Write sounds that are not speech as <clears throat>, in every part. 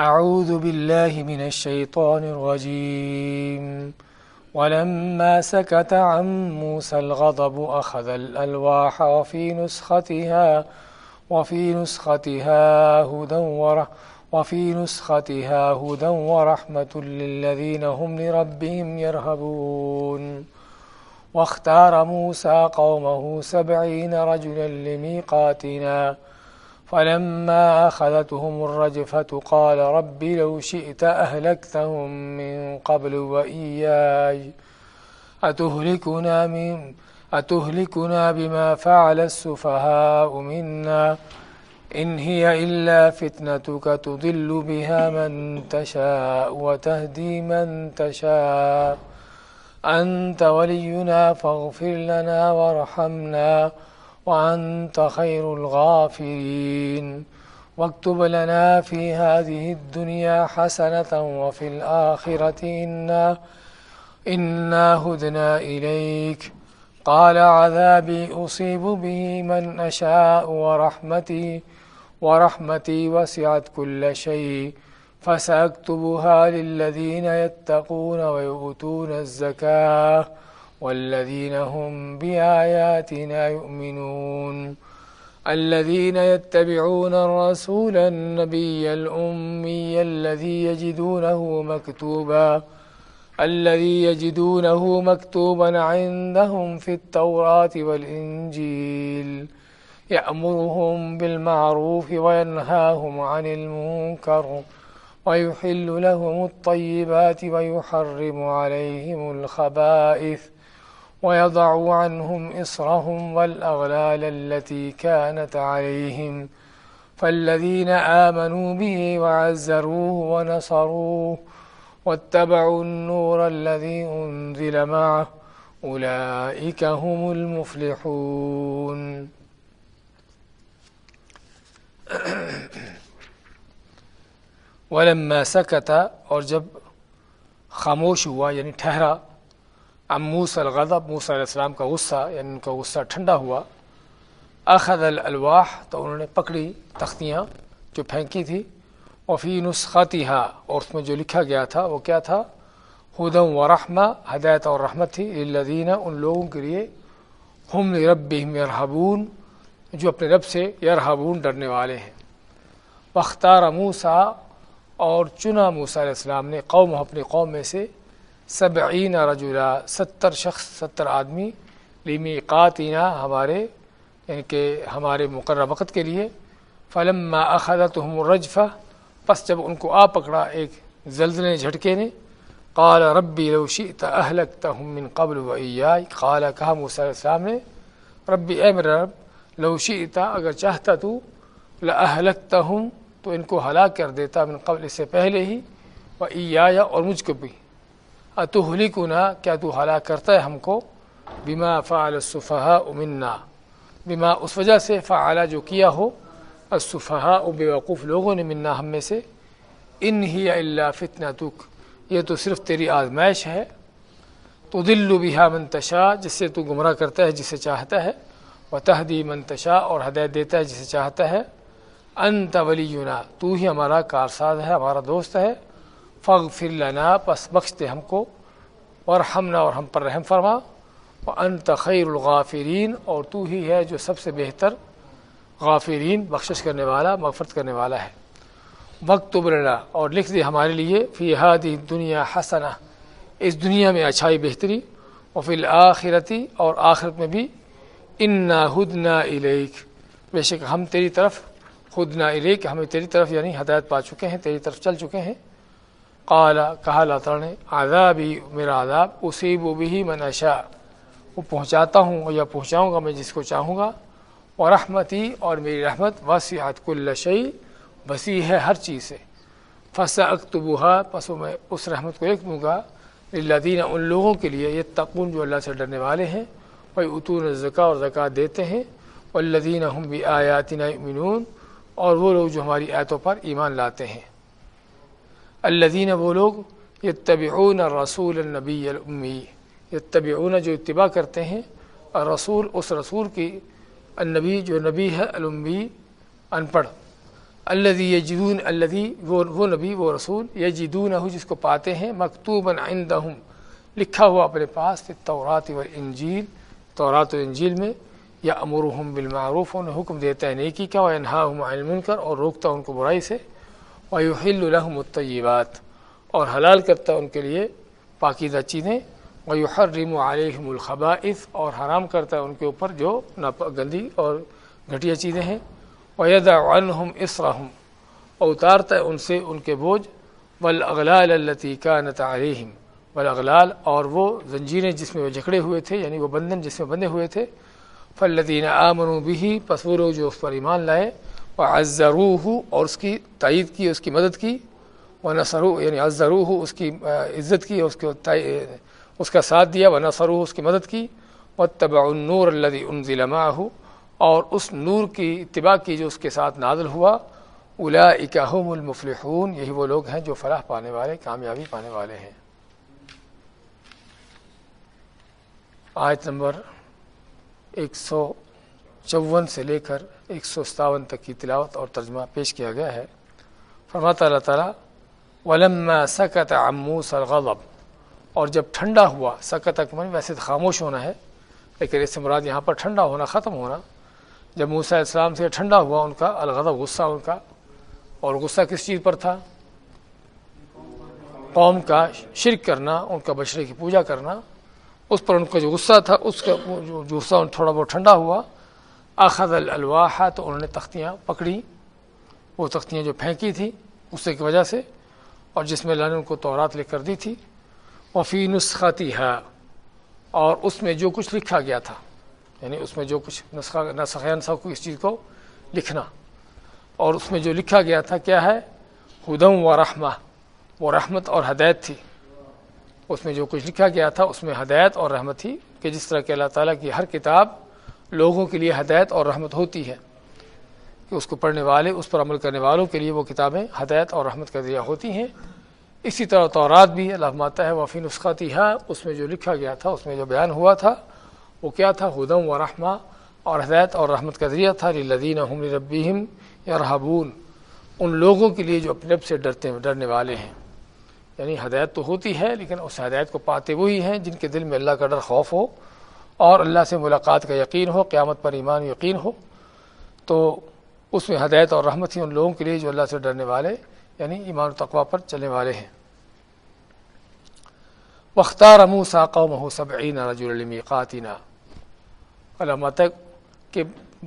أعوذ بالله من الشيطان الرجيم. ولما سكت عن موسى الغضب أخذ الألواح وفي نسختها وفي نسختها هدى ورحمة وفي نسختها هدى ورحمة للذين هم لربهم يرهبون. واختار موسى قومه سبعين رجلا لميقاتنا. فلما أخذتهم الرجفة قال رب لو شئت أهلكتهم من قبل وإياي. أتهلكنا, من أتهلكنا بما فعل السفهاء منا. إن هي إلا فتنتك تضل بها من تشاء وتهدي من تشاء. أنت ولينا فاغفر لنا وارحمنا. وأنت خير الغافرين. واكتب لنا في هذه الدنيا حسنة وفي الآخرة إنا, إنا هدنا إليك. قال عذابي أصيب به من أشاء ورحمتي ورحمتي وسعت كل شيء. فسأكتبها للذين يتقون ويؤتون الزكاة. والذين هم بآياتنا يؤمنون الذين يتبعون الرسول النبي الأمي الذي يجدونه مكتوبا الذي يجدونه مكتوبا عندهم في التوراة والإنجيل يأمرهم بالمعروف وينهاهم عن المنكر ويحل لهم الطيبات ويحرم عليهم الخبائث. ويضع عنهم إصرهم والأغلال التي كانت عليهم فالذين آمنوا به وعزروه ونصروه واتبعوا النور الذي أنزل معه أولئك هم المفلحون. ولما سكت اور جب خاموش ہوا یعنی ٹھہرا ام موس الغضب، موسیٰ علیہ السلام کا غصہ یعنی ان کا غصہ ٹھنڈا ہوا۔ اخذ الواح تو انہوں نے پکڑی تختیاں جو پھینکی تھی۔ وفی نسخاتی اور اس میں جو لکھا گیا تھا، وہ کیا تھا؟ ہدم و رحمہ، ہدایت اور رحمت تھی الدینہ ان لوگوں کے لیے۔ ہم رب یرحبون جو اپنے رب سے یرحبون ڈرنے والے ہیں۔ بختار موسا اور چنا موسیٰ علیہ السلام نے قوم، اپنی قوم میں سے سبعین رجلا ستر شخص، ستر آدمی لیمی قاتینہ ہمارے یعنی کہ ہمارے مقررہ وقت کے لیے۔ فلم اخذتهم الرجفہ، پس جب ان کو آ پکڑا ایک زلزلے جھٹکے نے، قال ربی لو شئت اهلكتهم من قبل وإياي قال، کہا موسیٰ علیہ السلام نے، ربی اے میرا رب، لو شئت، اگر چاہتا تو لأهلكتهم تو ان کو ہلاک کر دیتا من قبل اس سے پہلے ہی وإياي اور مجھ کو بھی۔ اتہلکنا، کیا تو ہلاک کرتا ہے ہم کو؟ بما فعل الصفحاء منا۔ بما اس وجہ سے فعلا جو کیا ہو الصفحاء بیوقوف لوگوں نے منا ہم میں سے۔ ان ہی الا فتنتک۔ یہ تو صرف تیری آزمائش ہے۔ تو دل بہا منتشا جس سے تو گمراہ کرتا ہے، جسے چاہتا ہے۔ و تحدی منتشا اور ہدایت دیتا ہے، جسے چاہتا ہے۔ انت ولینا، تو ہی ہمارا کارساز ہے، ہمارا دوست ہے۔ فغ فر لنا پس بخش دے ہم کو اور ہم نہ اور ہم پر رحم فرما انت خیر الغافرین، اور تو ہی ہے جو سب سے بہتر غافرین، بخشش کرنے والا، مغفرت کرنے والا ہے۔ وقت ابرنا اور لکھ دے ہمارے لیے، فی ہادی دنیا حسنا اس دنیا میں اچھائی بہتری اور فی الآخرتی اور آخرت میں بھی ان ہدنا الیک۔ بے شک ہم تیری طرف خود نہ الیک، ہمیں تیری طرف یعنی ہدایت پا چکے ہیں، تیری طرف چل چکے ہیں۔ قال، کہا اللہ تعالیٰ نے، عذابی، میرا عذاب، اصیب و بھی منشا وہ پہنچاتا ہوں یا پہنچاؤں گا میں جس کو چاہوں گا۔ اور رحمتی اور میری رحمت، وسیعت کل شعی وسیع ہے ہر چیز سے۔ فصا اکتبوہا پسو میں اس رحمت کو لکھ دوں گا۔ اللہ ان لوگوں کے لیے یہ تقون جو اللہ سے ڈرنے والے ہیں۔ وہی اتون زکا اور زکوٰۃ دیتے ہیں۔ والذین ہم بھی آیاتنا یؤمنون، اور وہ لوگ جو ہماری آیتوں پر ایمان لاتے ہیں۔ الذین وہ لوگ یتبعون الرسول النبی الامی یتبعون جو اتباع کرتے ہیں، الرسول، اس رسول کی النبی، جو نبی ہے الامی ان پڑھ الدی یہ جدون وہ وہ نبی، وہ رسول یہ جس کو پاتے ہیں مکتوب عندہم لکھا ہوا اپنے پاس تورات و انجیل تورات و انجیل میں یا امرحم بالمعروف، انہیں حکم دیتا ہے نیکی کا وہ انہا ہم کر اور روکتا ان کو برائی سے۔ ویحل الحم الطیبات اور حلال کرتا ان کے لیے پاکیزہ چیزیں۔ ویحرم علیہم الخبائث اور حرام کرتا ہے ان کے اوپر جو گندی اور گھٹیا چیزیں ہیں۔ ویدا عنہم اسرحم اور اتارتا ہے ان سے ان کے بوجھ۔ والاغلال التي كانت عليهم والاغلال اور وہ زنجیریں جس میں وہ جکڑے ہوئے تھے یعنی وہ بندھن جس میں بندھے ہوئے تھے۔ فالذین آمنوا به پسورو جو اس پر ایمان لائے۔ وعزروه اور اس کی تائید کی، اس کی مدد کی، ونصروه یعنی عزروه، اس کی عزت کی، اس کو اس کا ساتھ دیا، ونصروه، اس کی مدد کی، واتبعوا النور الذي انزل معه، اور اس نور کی اتباع کی جو اس کے ساتھ نازل ہوا هم المفلحون، یہی وہ لوگ ہیں جو فلاح پانے والے، کامیابی پانے والے ہیں۔ آیت نمبر ایک سو چون سے لے کر ایک سو ستاون تک کی تلاوت اور ترجمہ پیش کیا گیا ہے۔ فرماتا اللہ تعالیٰ ولم سکت عموس الغضب۔ اور جب ٹھنڈا ہوا سکت اکمن ویسے تو خاموش ہونا ہے، لیکن اس سے مراد یہاں پر ٹھنڈا ہونا ختم ہونا۔ جب موسیٰ السلام سے ٹھنڈا ہوا، ان کا الغضب، غصہ ان کا۔ اور غصہ کس چیز پر تھا؟ قوم کا شرک کرنا، ان کا بشرے کی پوجا کرنا۔ اس پر ان کا جو غصہ تھا، اس کا جو غصہ تھوڑا بہت ٹھنڈا ہوا اخذ الواحا تو انہوں نے تختیاں پکڑی۔ وہ تختیاں جو پھینکی تھیں غصے کی وجہ سے، اور جس میں اللہ نے ان کو تورات لکھ کر دی تھی۔ وفی نسخاتی ہے اور اس میں جو کچھ لکھا گیا تھا یعنی اس میں جو کچھ نسخہ نسخہ کو اس چیز کو لکھنا۔ اور اس میں جو لکھا گیا تھا، کیا ہے؟ ہدم و رحمہ، وہ رحمت اور ہدایت تھی۔ اس میں جو کچھ لکھا گیا تھا، اس میں ہدایت اور رحمت تھی کہ جس طرح کہ اللہ تعالیٰ کی ہر کتاب لوگوں کے لیے ہدایت اور رحمت ہوتی ہے کہ اس کو پڑھنے والے، اس پر عمل کرنے والوں کے لیے وہ کتابیں ہدایت اور رحمت کا ذریعہ ہوتی ہیں۔ اسی طرح تورات بھی اللہ ماتا ہے وفی نسخاتی ہے اس میں جو لکھا گیا تھا، اس میں جو بیان ہوا تھا، وہ کیا تھا؟ ہدم و رحمہ اور ہدایت اور رحمت کا ذریعہ تھا۔ لدین ربیم یا رحبون ان لوگوں کے لیے جو اپنے رب سے ڈرتے ڈرنے والے ہیں۔ یعنی ہدایت تو ہوتی ہے، لیکن اس ہدایت کو پاتے وہی ہیں جن کے دل میں اللہ کا ڈر خوف ہو۔ اور اللہ سے ملاقات کا یقین ہو، قیامت پر ایمان یقین ہو، تو اس میں ہدایت اور رحمت ہی ان لوگوں کے لیے جو اللہ سے ڈرنے والے یعنی ایمان و تقوا پر چلنے والے ہیں۔ وختار موسا قوم ہو سب عین رج المیقاتینہ علامت کہ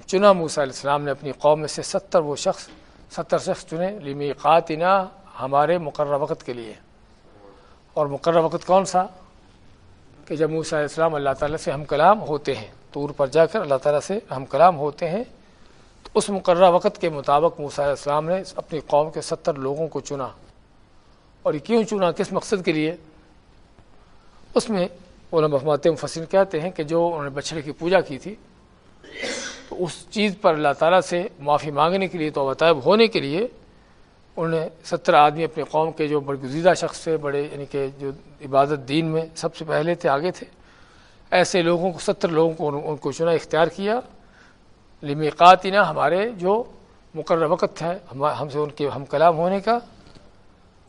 چنا موسیٰ علیہ السلام نے اپنی قوم میں سے ستر وہ شخص، ستر شخص چنے لمی قاتنا ہمارے مقررہ وقت کے لیے۔ اور مقررہ وقت کون سا؟ کہ جب موسیٰ علیہ السلام اللہ تعالیٰ سے ہم کلام ہوتے ہیں طور پر جا کر اللہ تعالیٰ سے ہم کلام ہوتے ہیں، تو اس مقررہ وقت کے مطابق موسیٰ علیہ السلام نے اپنی قوم کے ستر لوگوں کو چنا۔ اور کیوں چنا؟ کس مقصد کے لیے؟ اس میں علماء محمد فصل کہتے ہیں کہ جو انہوں نے بچڑے کی پوجا کی تھی، تو اس چیز پر اللہ تعالیٰ سے معافی مانگنے کے لیے تو طائب ہونے کے لیے انہوں نے ستر آدمی اپنے قوم کے جو بڑے گزیدہ شخص تھے، بڑے یعنی کہ جو عبادت دین میں سب سے پہلے تھے، آگے تھے۔ ایسے لوگوں کو، ستر لوگوں کو ان کو چنا اختیار کیا۔ لمیقاتینہ ہمارے جو مقرر وقت ہے ہم سے ان کے، ہم کلام ہونے کا۔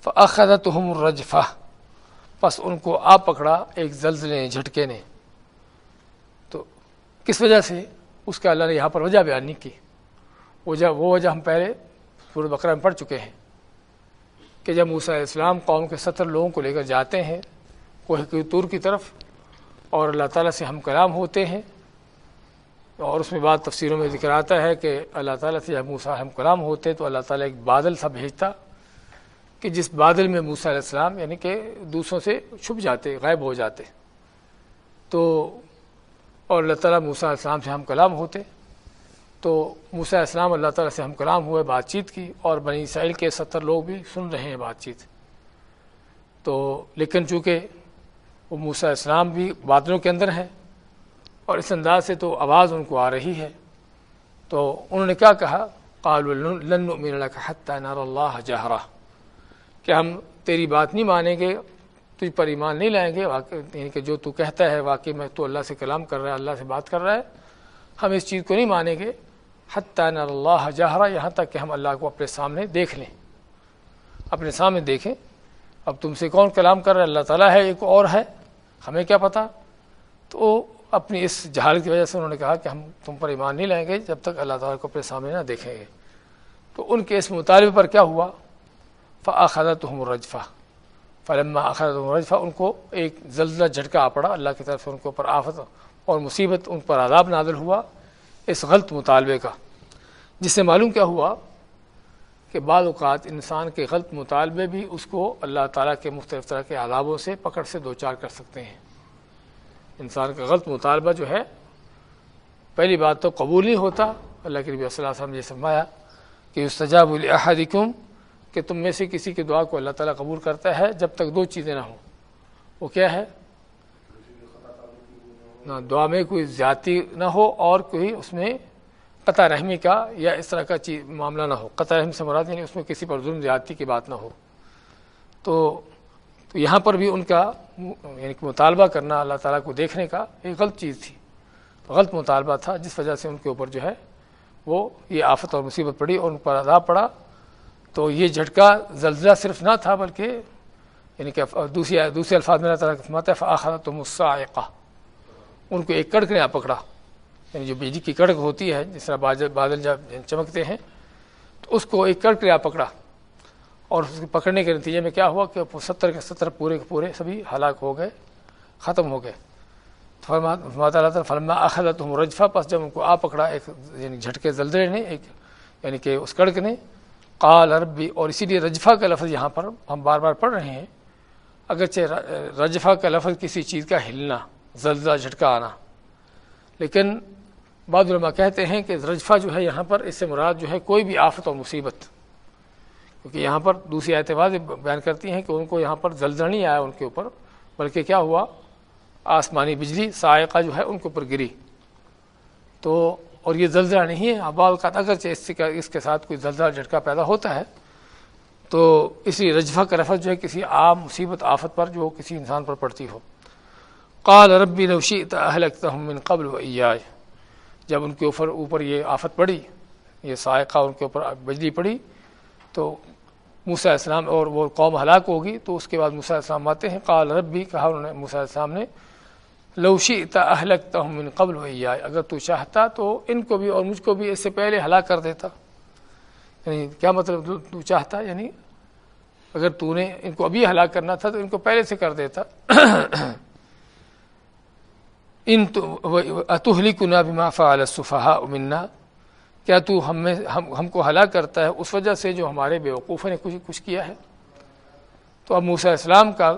فعقدت ہم رجفہ بس ان کو آ پکڑا ایک زلزلے جھٹکے نے تو کس وجہ سے؟ اس کا اللہ نے یہاں پر وجہ بیان نہیں کی۔ وجہ، وہ وجہ ہم پہلے سورہ بقرہ میں پڑھ چکے ہیں کہ جب موسیٰ اسلام قوم کے ستر لوگوں کو لے کر جاتے ہیں، کوہ طور کی طرف، اور اللہ تعالیٰ سے ہم کلام ہوتے ہیں، اور اس میں بعد تفسیروں میں ذکر آتا ہے کہ اللہ تعالیٰ سے جب موسیٰ ہم کلام ہوتے تو اللہ تعالیٰ ایک بادل سا بھیجتا کہ جس بادل میں موسیٰ علیہ السلام یعنی کہ دوسروں سے چھپ جاتے، غائب ہو جاتے۔ تو اور اللہ تعالیٰ موسیٰ علیہ السلام سے ہم کلام ہوتے تو موسیٰ علیہ السلام اللہ تعالیٰ سے ہم کلام ہوئے، بات چیت کی اور بنی اسرائیل کے ستر لوگ بھی سن رہے ہیں بات چیت۔ تو لیکن چونکہ وہ موسیٰ علیہ السلام بھی بادلوں کے اندر ہیں اور اس انداز سے تو آواز ان کو آ رہی ہے، تو انہوں نے کیا کہا؟ قال لن نؤمن لك حتى نرى الله کہ ہم تیری بات نہیں مانیں گے، تجھ پر ایمان نہیں لائیں گے یعنی کہ جو تو کہتا ہے، واقعی میں تو اللہ سے کلام کر رہا ہے، اللہ سے بات کر رہا ہے، ہم اس چیز کو نہیں مانیں گے۔ حتیٰ اللہ جہرا یہاں تک کہ ہم اللہ کو اپنے سامنے دیکھ لیں۔ اپنے سامنے دیکھیں۔ اب تم سے کون کلام کر رہے اللہ تعالیٰ ہے، ایک اور ہے۔ ہمیں کیا پتا تو اپنی اس جہال کی وجہ سے انہوں نے کہا کہ ہم تم پر ایمان نہیں لائیں گے جب تک اللہ تعالیٰ کو اپنے سامنے نہ دیکھیں گے۔ تو ان کے اس مطالبے پر کیا ہوا؟ فعقدت ہم رجفہ فلما اخرت رجفہ ان کو ایک زلزلہ جھٹکا آ پڑا، اللہ کی طرف سے ان کے اوپر آفت اور مصیبت، ان پر عذاب نازل ہوا۔ اس غلط مطالبے کا۔ جس سے معلوم کیا ہوا کہ بعض اوقات انسان کے غلط مطالبے بھی اس کو اللہ تعالیٰ کے مختلف طرح کے عذابوں سے پکڑ سے دو چار کر سکتے ہیں۔ انسان کا غلط مطالبہ جو ہے، پہلی بات تو قبول نہیں ہوتا۔ اللہ کے نبی صلی اللہ علیہ وسلم یہ سمایا کہ استجاب الحدکم کہ تم میں سے کسی کی دعا کو اللہ تعالیٰ قبول کرتا ہے جب تک دو چیزیں نہ ہوں۔ وہ کیا ہے؟ نہ دعا میں کوئی زیادتی نہ ہو اور کوئی اس میں قطع رحمی کا یا اس طرح کا چیز معاملہ نہ ہو۔ قطع رحم سے مراد یعنی اس میں کسی پر ظلم، زیادتی کی بات نہ ہو۔ تو تو یہاں پر بھی ان کا یعنی کہ مطالبہ کرنا اللہ تعالیٰ کو دیکھنے کا ایک غلط چیز تھی۔ غلط مطالبہ تھا، جس وجہ سے ان کے اوپر جو ہے وہ یہ آفت اور مصیبت پڑی اور ان پر عذاب پڑا۔ تو یہ جھٹکا زلزلہ صرف نہ تھا بلکہ یعنی کہ دوسری دوسرے الفاظ میں اللہ تعالیٰ فرماتا ہے فآخر تو مسائقہ ان کو ایک کڑک نے آ پکڑا۔ یعنی جو بجلی کی کڑک ہوتی ہے، جس طرح بادل جب چمکتے ہیں، تو اس کو ایک کڑک نے آ پکڑا۔ اور اس کے پکڑنے کے نتیجے میں کیا ہوا کہ ستر کے ستر پورے کے پورے سبھی ہلاک ہو گئے، ختم ہو گئے۔ فرماتا اللہ تعالیٰ فلما اخلت ہوں رجفا پس جب ان کو آ پکڑا، ایک یعنی جھٹکے زلزلے نے، ایک یعنی کہ اس کڑک نے، قال عربی اور اسی لیے رجفا کا لفظ یہاں پر ہم بار بار پڑھ رہے ہیں۔ اگرچہ رجفا کا لفظ کسی چیز کا ہلنا زلزلہ جھٹکا آنا۔ لیکن بعض علماء کہتے ہیں کہ رجفا جو ہے یہاں پر اس سے مراد جو ہے کوئی بھی آفت اور مصیبت۔ کیونکہ یہاں پر دوسری اعتبار بیان کرتی ہیں کہ ان کو یہاں پر زلزلہ نہیں آیا ان کے اوپر، بلکہ کیا ہوا؟ آسمانی بجلی سائقہ جو ہے ان کے اوپر گری۔ تو اور یہ زلزلہ نہیں ہے ابال کا اگرچہ اس سے اس کے ساتھ کوئی زلزلہ جھٹکا پیدا ہوتا ہے، تو اسی رجفہ کا رفت جو ہے کسی عام مصیبت، آفت پر جو کسی انسان پر پڑتی ہو۔ قال ربی نوشی من قبل و ایائے جب ان کے اوپر اوپر یہ آفت پڑی، یہ سائقہ ان کے اوپر بجلی پڑی، تو موسیٰ السلام اور وہ قوم ہلاک ہوگی، تو اس کے بعد موسیٰ السلام آتے ہیں، قال ربی، کہا انہوں نے موسیٰ السلام نے لوشی اتا اہلکتا ہوں من قبل ہوئی اگر تو چاہتا تو ان کو بھی اور مجھ کو بھی اس سے پہلے ہلاک کر دیتا۔ یعنی کیا مطلب تو چاہتا؟ یعنی اگر تو نے ان کو ابھی ہلاک کرنا تھا تو ان کو پہلے سے کر دیتا۔ ان اتحلی کنا بما فعل الصفحاء منا، کیا تو ہم میں، ہم ہم کو ہلاک کرتا ہے اس وجہ سے جو ہمارے بیوقوفوں نے کچھ کچھ کیا ہے؟ تو اب موسیٰ اسلام کا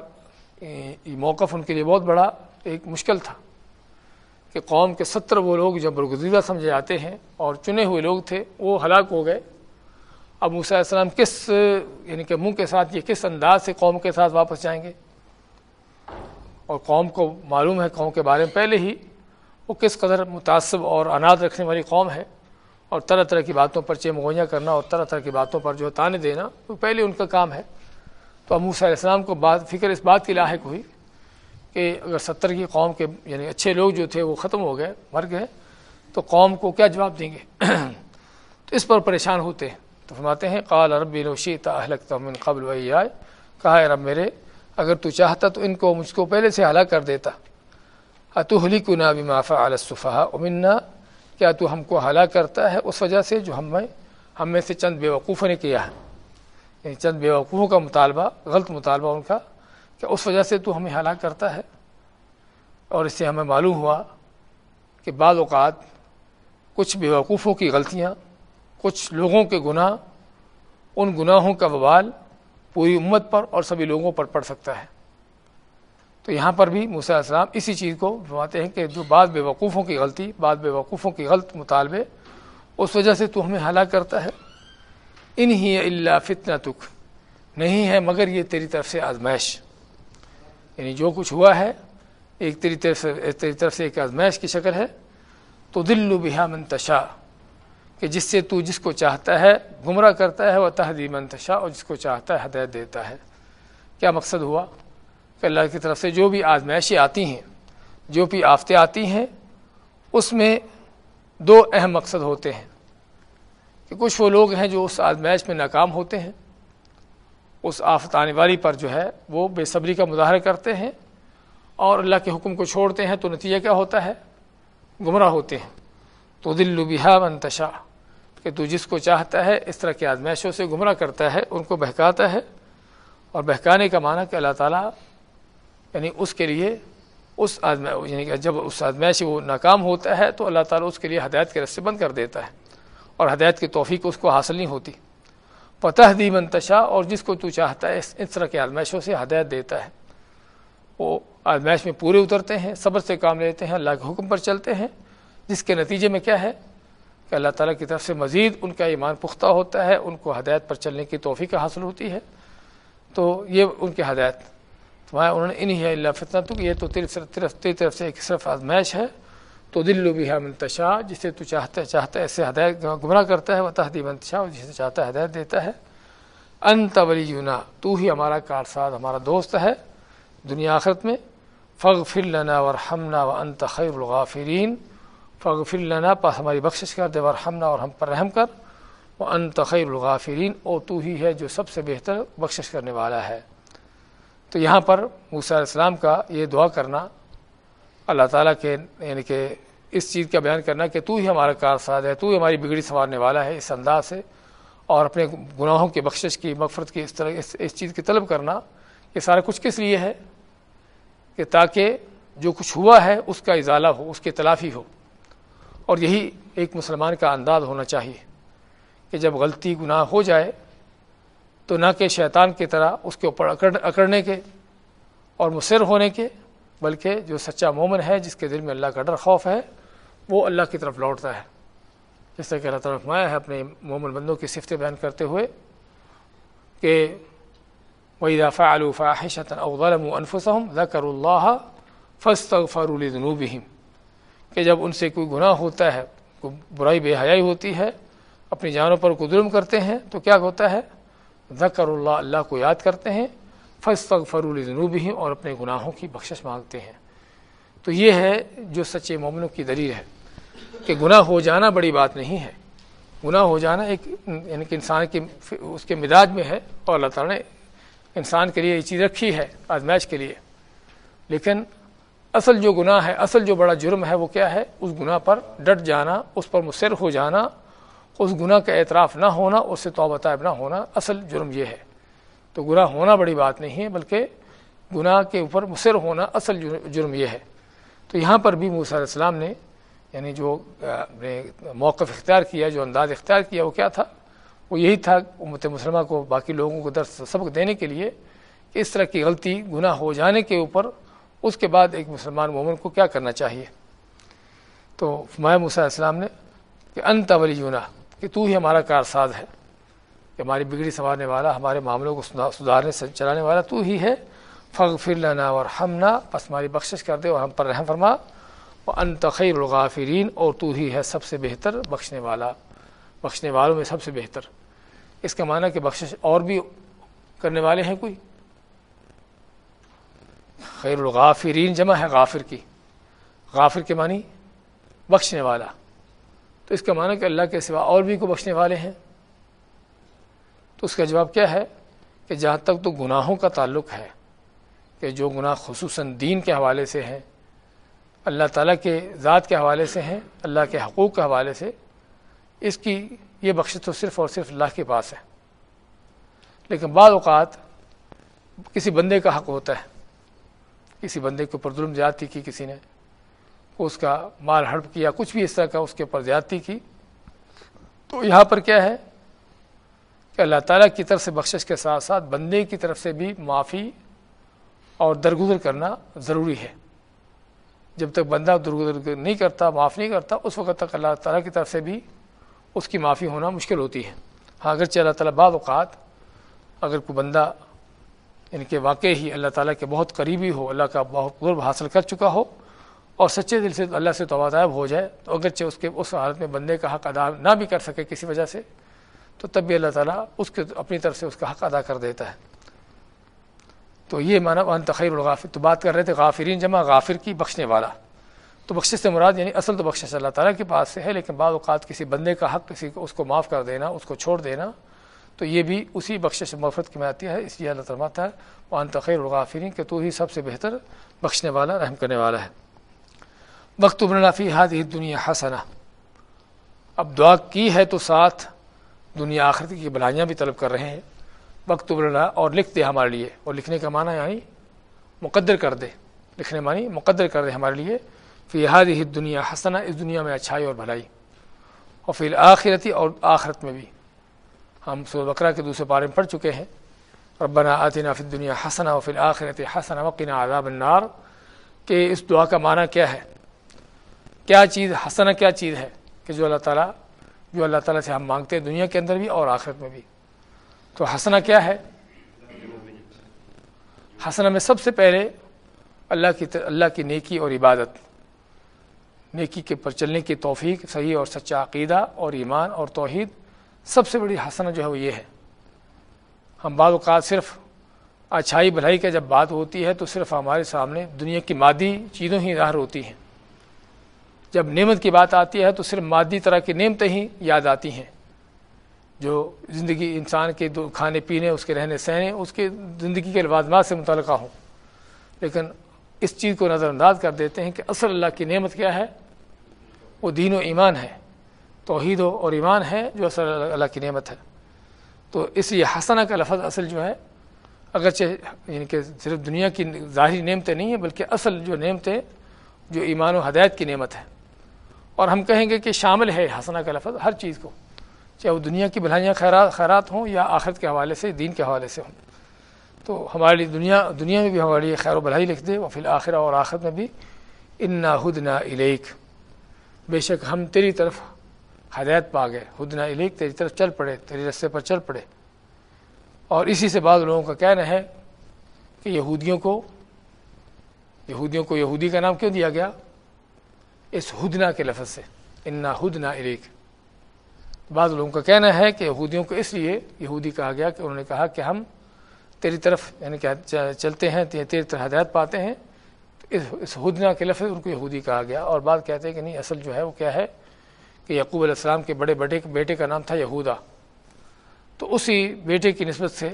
موقف ان کے لیے بہت بڑا ایک مشکل تھا کہ قوم کے ستر وہ لوگ جو برگزیدہ سمجھے جاتے ہیں اور چنے ہوئے لوگ تھے، وہ ہلاک ہو گئے۔ اب موسیٰ السلام کس یعنی کہ منہ کے ساتھ، یہ کس انداز سے قوم کے ساتھ واپس جائیں گے؟ اور قوم کو معلوم ہے، قوم کے بارے میں پہلے ہی وہ کس قدر متاثب اور اناج رکھنے والی قوم ہے۔ اور طرح طرح کی باتوں پر چمگوئیاں کرنا اور طرح طرح کی باتوں پر جو تانے دینا، وہ پہلے ان کا کام ہے۔ تو اب موسیٰ علیہ السلام کو بات، فکر اس بات کی لاحق ہوئی کہ اگر ستر کی قوم کے یعنی اچھے لوگ جو تھے وہ ختم ہو گئے، مر گئے، تو قوم کو کیا جواب دیں گے؟ تو اس پر پریشان ہوتے ہیں۔ تو فرماتے ہیں، قال رب نوشی تلق من قبل وہی آئے کہا ہے، رب میرے اگر تو چاہتا تو ان کو مجھ کو پہلے سے ہلاک کر دیتا۔ اتوہلی کو نا بھی معافا علصفہ امنا کیا تو ہم کو ہلاک کرتا ہے اس وجہ سے جو ہم میں ہم میں سے چند بیوقوفوں نے کیا ہے۔ یعنی چند بیوقوفوں کا مطالبہ، غلط مطالبہ ان کا، کہ اس وجہ سے تو ہمیں ہلاک کرتا ہے۔ اور اس سے ہمیں معلوم ہوا کہ بعض اوقات کچھ بیوقوفوں کی غلطیاں، کچھ لوگوں کے گناہ، ان گناہوں کا بوال پوری امت پر اور سبھی لوگوں پر پڑ سکتا ہے۔ تو یہاں پر بھی موسیٰ السلام اسی چیز کو فرماتے ہیں کہ جو بعض بے وقوفوں کی غلطی، بعض بے وقوفوں کی غلط مطالبے، اس وجہ سے تو ہمیں ہلاک کرتا ہے۔ انہی اللہ فتنہ تک نہیں ہے مگر یہ تیری طرف سے آزمائش۔ یعنی جو کچھ ہوا ہے، ایک تیری طرف سے، تیری طرف سے ایک آزمائش کی شکل ہے۔ تو دل و بحا منتشا کہ جس سے تو جس کو چاہتا ہے گمراہ کرتا ہے، وہ تحدی منتشا اور جس کو چاہتا ہے ہدایت دیتا ہے۔ کیا مقصد ہوا؟ کہ اللہ کی طرف سے جو بھی آزمائشیں آتی ہیں، جو بھی آفتیں آتی ہیں، اس میں دو اہم مقصد ہوتے ہیں۔ کہ کچھ وہ لوگ ہیں جو اس آزمائش میں ناکام ہوتے ہیں، اس آفت آنے والی پر جو ہے وہ بے صبری کا مظاہرہ کرتے ہیں، اور اللہ کے حکم کو چھوڑتے ہیں تو نتیجہ کیا ہوتا ہے؟ گمراہ ہوتے ہیں۔ تو دل بہا منتشا کہ تو جس کو چاہتا ہے اس طرح کی آزمائشوں سے گمراہ کرتا ہے، ان کو بہکاتا ہے۔ اور بہکانے کا معنی کہ اللہ تعالیٰ یعنی اس کے لیے اس آزمائش یعنی کہ جب اس آزمائش وہ ناکام ہوتا ہے تو اللہ تعالیٰ اس کے لیے ہدایت کے رستے بند کر دیتا ہے۔ اور ہدایت کی توفیق اس کو حاصل نہیں ہوتی۔ پتہ دی منتشا اور جس کو تو چاہتا ہے اس طرح کی آزمائشوں سے ہدایت دیتا ہے۔ وہ آزمائش میں پورے اترتے ہیں، صبر سے کام لیتے ہیں، اللہ کے حکم پر چلتے ہیں۔ جس کے نتیجے میں کیا ہے؟ کہ اللہ تعالیٰ کی طرف سے مزید ان کا ایمان پختہ ہوتا ہے، ان کو ہدایت پر چلنے کی توفیق حاصل ہوتی ہے۔ تو یہ ان کی ہدایت۔ تو انہوں نے انہیں اللہ فتنہ تو کہ یہ تو تیری طرف تیری طرف سے ایک صرف آزمائش ہے۔ تو دل و بھی ہے منتشا جسے تو چاہتا ہے چاہتا ہے ایسے ہدایت گمراہ کرتا ہے وہ تحدی منتشا جسے چاہتا ہے ہدایت دیتا ہے۔ انت ولی یونا تو ہی ہمارا کارساز، ہمارا دوست ہے۔ دنیا آخرت میں فغ لنا ورحمنا و انت خیر الغافرین فغ لنا پاس ہماری بخشش کر دے ورحمنا اور ہم پر رحم کر۔ وہ خیر الغافرین، او تو ہی ہے جو سب سے بہتر بخشش کرنے والا ہے۔ تو یہاں پر موسیٰ علیہ السلام کا یہ دعا کرنا، اللہ تعالیٰ کے یعنی کہ اس چیز کا بیان کرنا کہ تو ہی ہمارا کارساز ہے، تو ہی ہماری بگڑی سنوارنے والا ہے اس انداز سے۔ اور اپنے گناہوں کی بخشش کی، مغفرت کی، اس طرح، اس اس چیز کی طلب کرنا، یہ سارا کچھ کس لیے ہے؟ کہ تاکہ جو کچھ ہوا ہے اس کا ازالہ ہو، اس کی تلافی ہو۔ اور یہی ایک مسلمان کا انداز ہونا چاہیے کہ جب غلطی گناہ ہو جائے تو نہ کہ شیطان کی طرح اس کے اوپر اکڑ اکڑنے کے اور مصر ہونے کے، بلکہ جو سچا مومن ہے جس کے دل میں اللہ کا ڈر خوف ہے، وہ اللہ کی طرف لوٹتا ہے۔ جس طرح کہ اللہ طرف مایا ہے اپنے مومن بندوں کی صفت بیان کرتے ہوئے کہ وہی دفاع الفا حشت اغلم و انفسم ذکر اللہ فسط فرولنوبہم کہ جب ان سے کوئی گناہ ہوتا ہے، کوئی برائی بے حیائی ہوتی ہے، اپنی جانوں پر کوئی ظلم کرتے ہیں، تو کیا ہوتا ہے؟ ذکر اللہ اللہ کو یاد کرتے ہیں فسط فرولنوبہم اور اپنے گناہوں کی بخشش مانگتے ہیں۔ تو یہ ہے جو سچے مومنوں کی دلیل ہے کہ گناہ ہو جانا بڑی بات نہیں ہے۔ گناہ ہو جانا ایک یعنی کہ انسان کی اس کے مزاج میں ہے اور اللہ تعالیٰ نے انسان کے لیے یہ چیز رکھی ہے آزمائش کے لیے۔ لیکن اصل جو گناہ ہے، اصل جو بڑا جرم ہے، وہ کیا ہے؟ اس گناہ پر ڈٹ جانا، اس پر مصر ہو جانا، اس گناہ کا اعتراف نہ ہونا، اس سے توبہ طائب نہ ہونا، اصل جرم یہ ہے۔ تو گناہ ہونا بڑی بات نہیں ہے، بلکہ گناہ کے اوپر مصر ہونا اصل جرم یہ ہے۔ تو یہاں پر بھی موسیٰ علیہ السلام نے یعنی جو موقف اختیار کیا، جو انداز اختیار کیا، وہ کیا تھا؟ وہ یہی تھا امت مسلمہ کو، باقی لوگوں کو درس سبق دینے کے لیے کہ اس طرح کی غلطی، گناہ ہو جانے کے اوپر اس کے بعد ایک مسلمان مومن کو کیا کرنا چاہیے؟ تو مائع موسیٰ علیہ السلام نے کہ انت ولی یونا کہ تو ہی ہمارا کارساز ہے، کہ ہماری بگڑی سنوارنے والا، ہمارے معاملوں کو سدھارنے سے چلانے والا تو ہی ہے۔ فغ لنا اور ہم نہ بس ہماری بخشش کر دے اور ہم پر رحم فرما۔ ان تخیر الغافرین، اور تو ہی ہے سب سے بہتر بخشنے والا، بخشنے والوں میں سب سے بہتر۔ اس کا معنی کہ بخشش اور بھی کرنے والے ہیں کوئی؟ خیر الغافرین، جمع ہے غافر کی۔ غافر کے معنی بخشنے والا۔ تو اس کا معنی کہ اللہ کے سوا اور بھی کو بخشنے والے ہیں۔ تو اس کا جواب کیا ہے کہ جہاں تک تو گناہوں کا تعلق ہے کہ جو گناہ خصوصاً دین کے حوالے سے ہیں، اللہ تعالیٰ کے ذات کے حوالے سے ہیں، اللہ کے حقوق کے حوالے سے، اس کی یہ بخش تو صرف اور صرف اللہ کے پاس ہے۔ لیکن بعض اوقات کسی بندے کا حق ہوتا ہے۔ کسی بندے کے اوپر ظلم زیادتی کی، کسی نے اس کا مال ہڑپ کیا، کچھ بھی اس طرح کا اس کے اوپر زیادتی کی۔ تو یہاں پر کیا ہے کہ اللہ تعالیٰ کی طرف سے بخشش کے ساتھ ساتھ بندے کی طرف سے بھی معافی اور درگزر کرنا ضروری ہے۔ جب تک بندہ درگزر نہیں کرتا معاف نہیں کرتا، اس وقت تک اللہ تعالیٰ کی طرف سے بھی اس کی معافی ہونا مشکل ہوتی ہے۔ ہاں اگرچہ اللہ تعالیٰ بعض اوقات اگر کوئی بندہ ان کے واقع ہی اللہ تعالیٰ کے بہت قریبی ہو، اللہ کا بہت قرب حاصل کر چکا ہو اور سچے دل سے اللہ سے توادائب ہو جائے، تو اگرچہ اس کے اس حالت میں بندے کا حق ادا نہ بھی کر سکے کسی وجہ سے، تو تب بھی اللہ تعالیٰ اس کے اپنی طرف سے اس کا حق ادا کر دیتا ہے۔ تو یہ مانا ان تخیر الغافر، تو بات کر رہے تھے غافرین جمع، غافر کی بخشنے والا۔ تو بخشش سے مراد یعنی اصل تو بخشش اللہ تعالیٰ کے پاس سے ہے، لیکن بعض اوقات کسی بندے کا حق، کسی کو اس کو معاف کر دینا، اس کو چھوڑ دینا تو یہ بھی اسی بخشش مفرت کی میں آتی ہے، اس لیے اللہ تعالیٰ ہے وان تخیر الغافرین کہ تو ہی سب سے بہتر بخشنے والا، رحم کرنے والا ہے۔ وقت فی ہاد دنیا حسنا اب دعا کی ہے تو ساتھ دنیا آخرت کی بلائیاں بھی طلب کر رہے ہیں۔ وقت ابرنا اور لکھ دے ہمارے لیے۔ اور لکھنے کا معنی یعنی مقدر کر دے۔ لکھنے معنی مقدر کر دے ہمارے لیے۔ فی حاد ہی دنیا حسنا اس دنیا میں اچھائی اور بھلائی۔ اور پھر آخرتی اور آخرت میں بھی۔ ہم سو بکرا کے دوسرے بارے میں پڑھ چکے ہیں۔ ربنا آتنا فی الدنیا حسنا و فی آخرت حسنا وقنا عذاب النار۔ کہ اس دعا کا معنی کیا ہے؟ کیا چیز حسنا کیا چیز ہے؟ کہ جو اللہ تعالیٰ، جو اللہ تعالیٰ سے ہم مانگتے ہیں دنیا کے اندر بھی اور آخرت میں بھی۔ تو حسنا کیا ہے؟ حسنا میں سب سے پہلے اللہ کی اللہ کی نیکی اور عبادت۔ نیکی کے پر چلنے کی توفیق، صحیح اور سچا عقیدہ اور ایمان اور توحید۔ سب سے بڑی حسنا جو ہے وہ یہ ہے۔ ہم بعض اوقات صرف اچھائی بھلائی کا جب بات ہوتی ہے تو صرف ہمارے سامنے دنیا کی مادی چیزوں ہی ظاہر ہوتی ہیں۔ جب نعمت کی بات آتی ہے تو صرف مادی طرح کی نعمتیں ہی یاد آتی ہیں۔ جو زندگی انسان کے دو کھانے پینے، اس کے رہنے سہنے، اس کے زندگی کے لوازمات سے متعلقہ ہوں۔ لیکن اس چیز کو نظر انداز کر دیتے ہیں کہ اصل اللہ کی نعمت کیا ہے؟ وہ دین و ایمان ہے۔ توحید و اور ایمان ہے جو اصل اللہ کی نعمت ہے۔ تو اس لیے حسنہ کا لفظ اصل جو ہے، اگرچہ یعنی کہ صرف دنیا کی ظاہری نعمتیں نہیں ہیں، بلکہ اصل جو نعمتیں، جو ایمان و ہدایت کی نعمت ہے۔ اور ہم کہیں گے کہ شامل ہے حسنہ کا لفظ ہر چیز کو، چاہے وہ دنیا کی بھلائیاں خیرات خیرات ہوں یا آخرت کے حوالے سے، دین کے حوالے سے ہوں۔ تو ہمارے لیے دنیا دنیا میں بھی ہمارے لیے خیر و بھلائی لکھ دے اور فی الآخرہ اور آخرت میں بھی، انا ہدنا الیک بے شک ہم تیری طرف ہدایت پا گئے۔ ہدنا الیک تیری طرف چل پڑے تیری رستے پر چل پڑے۔ اور اسی سے بعض لوگوں کا کہنا ہے کہ یہودیوں کو یہودیوں کو یہودی کا نام کیوں دیا گیا؟ اس ہدنا کے لفظ سے۔ انا ہدنا الیک۔ بعض لوگوں کا کہنا ہے کہ یہودیوں کو اس لیے یہودی کہا گیا کہ انہوں نے کہا کہ ہم تیری طرف یعنی کہ چلتے ہیں تیری طرف ہدایت پاتے ہیں۔ اس ہدنا کے لفظ ان کو یہودی کہا گیا اور بات کہتے ہیں کہ نہیں، اصل جو ہے وہ کیا ہے؟ کہ یعقوب علیہ السلام کے بڑے بیٹے بیٹے کا نام تھا یہودا۔ تو اسی بیٹے کی نسبت سے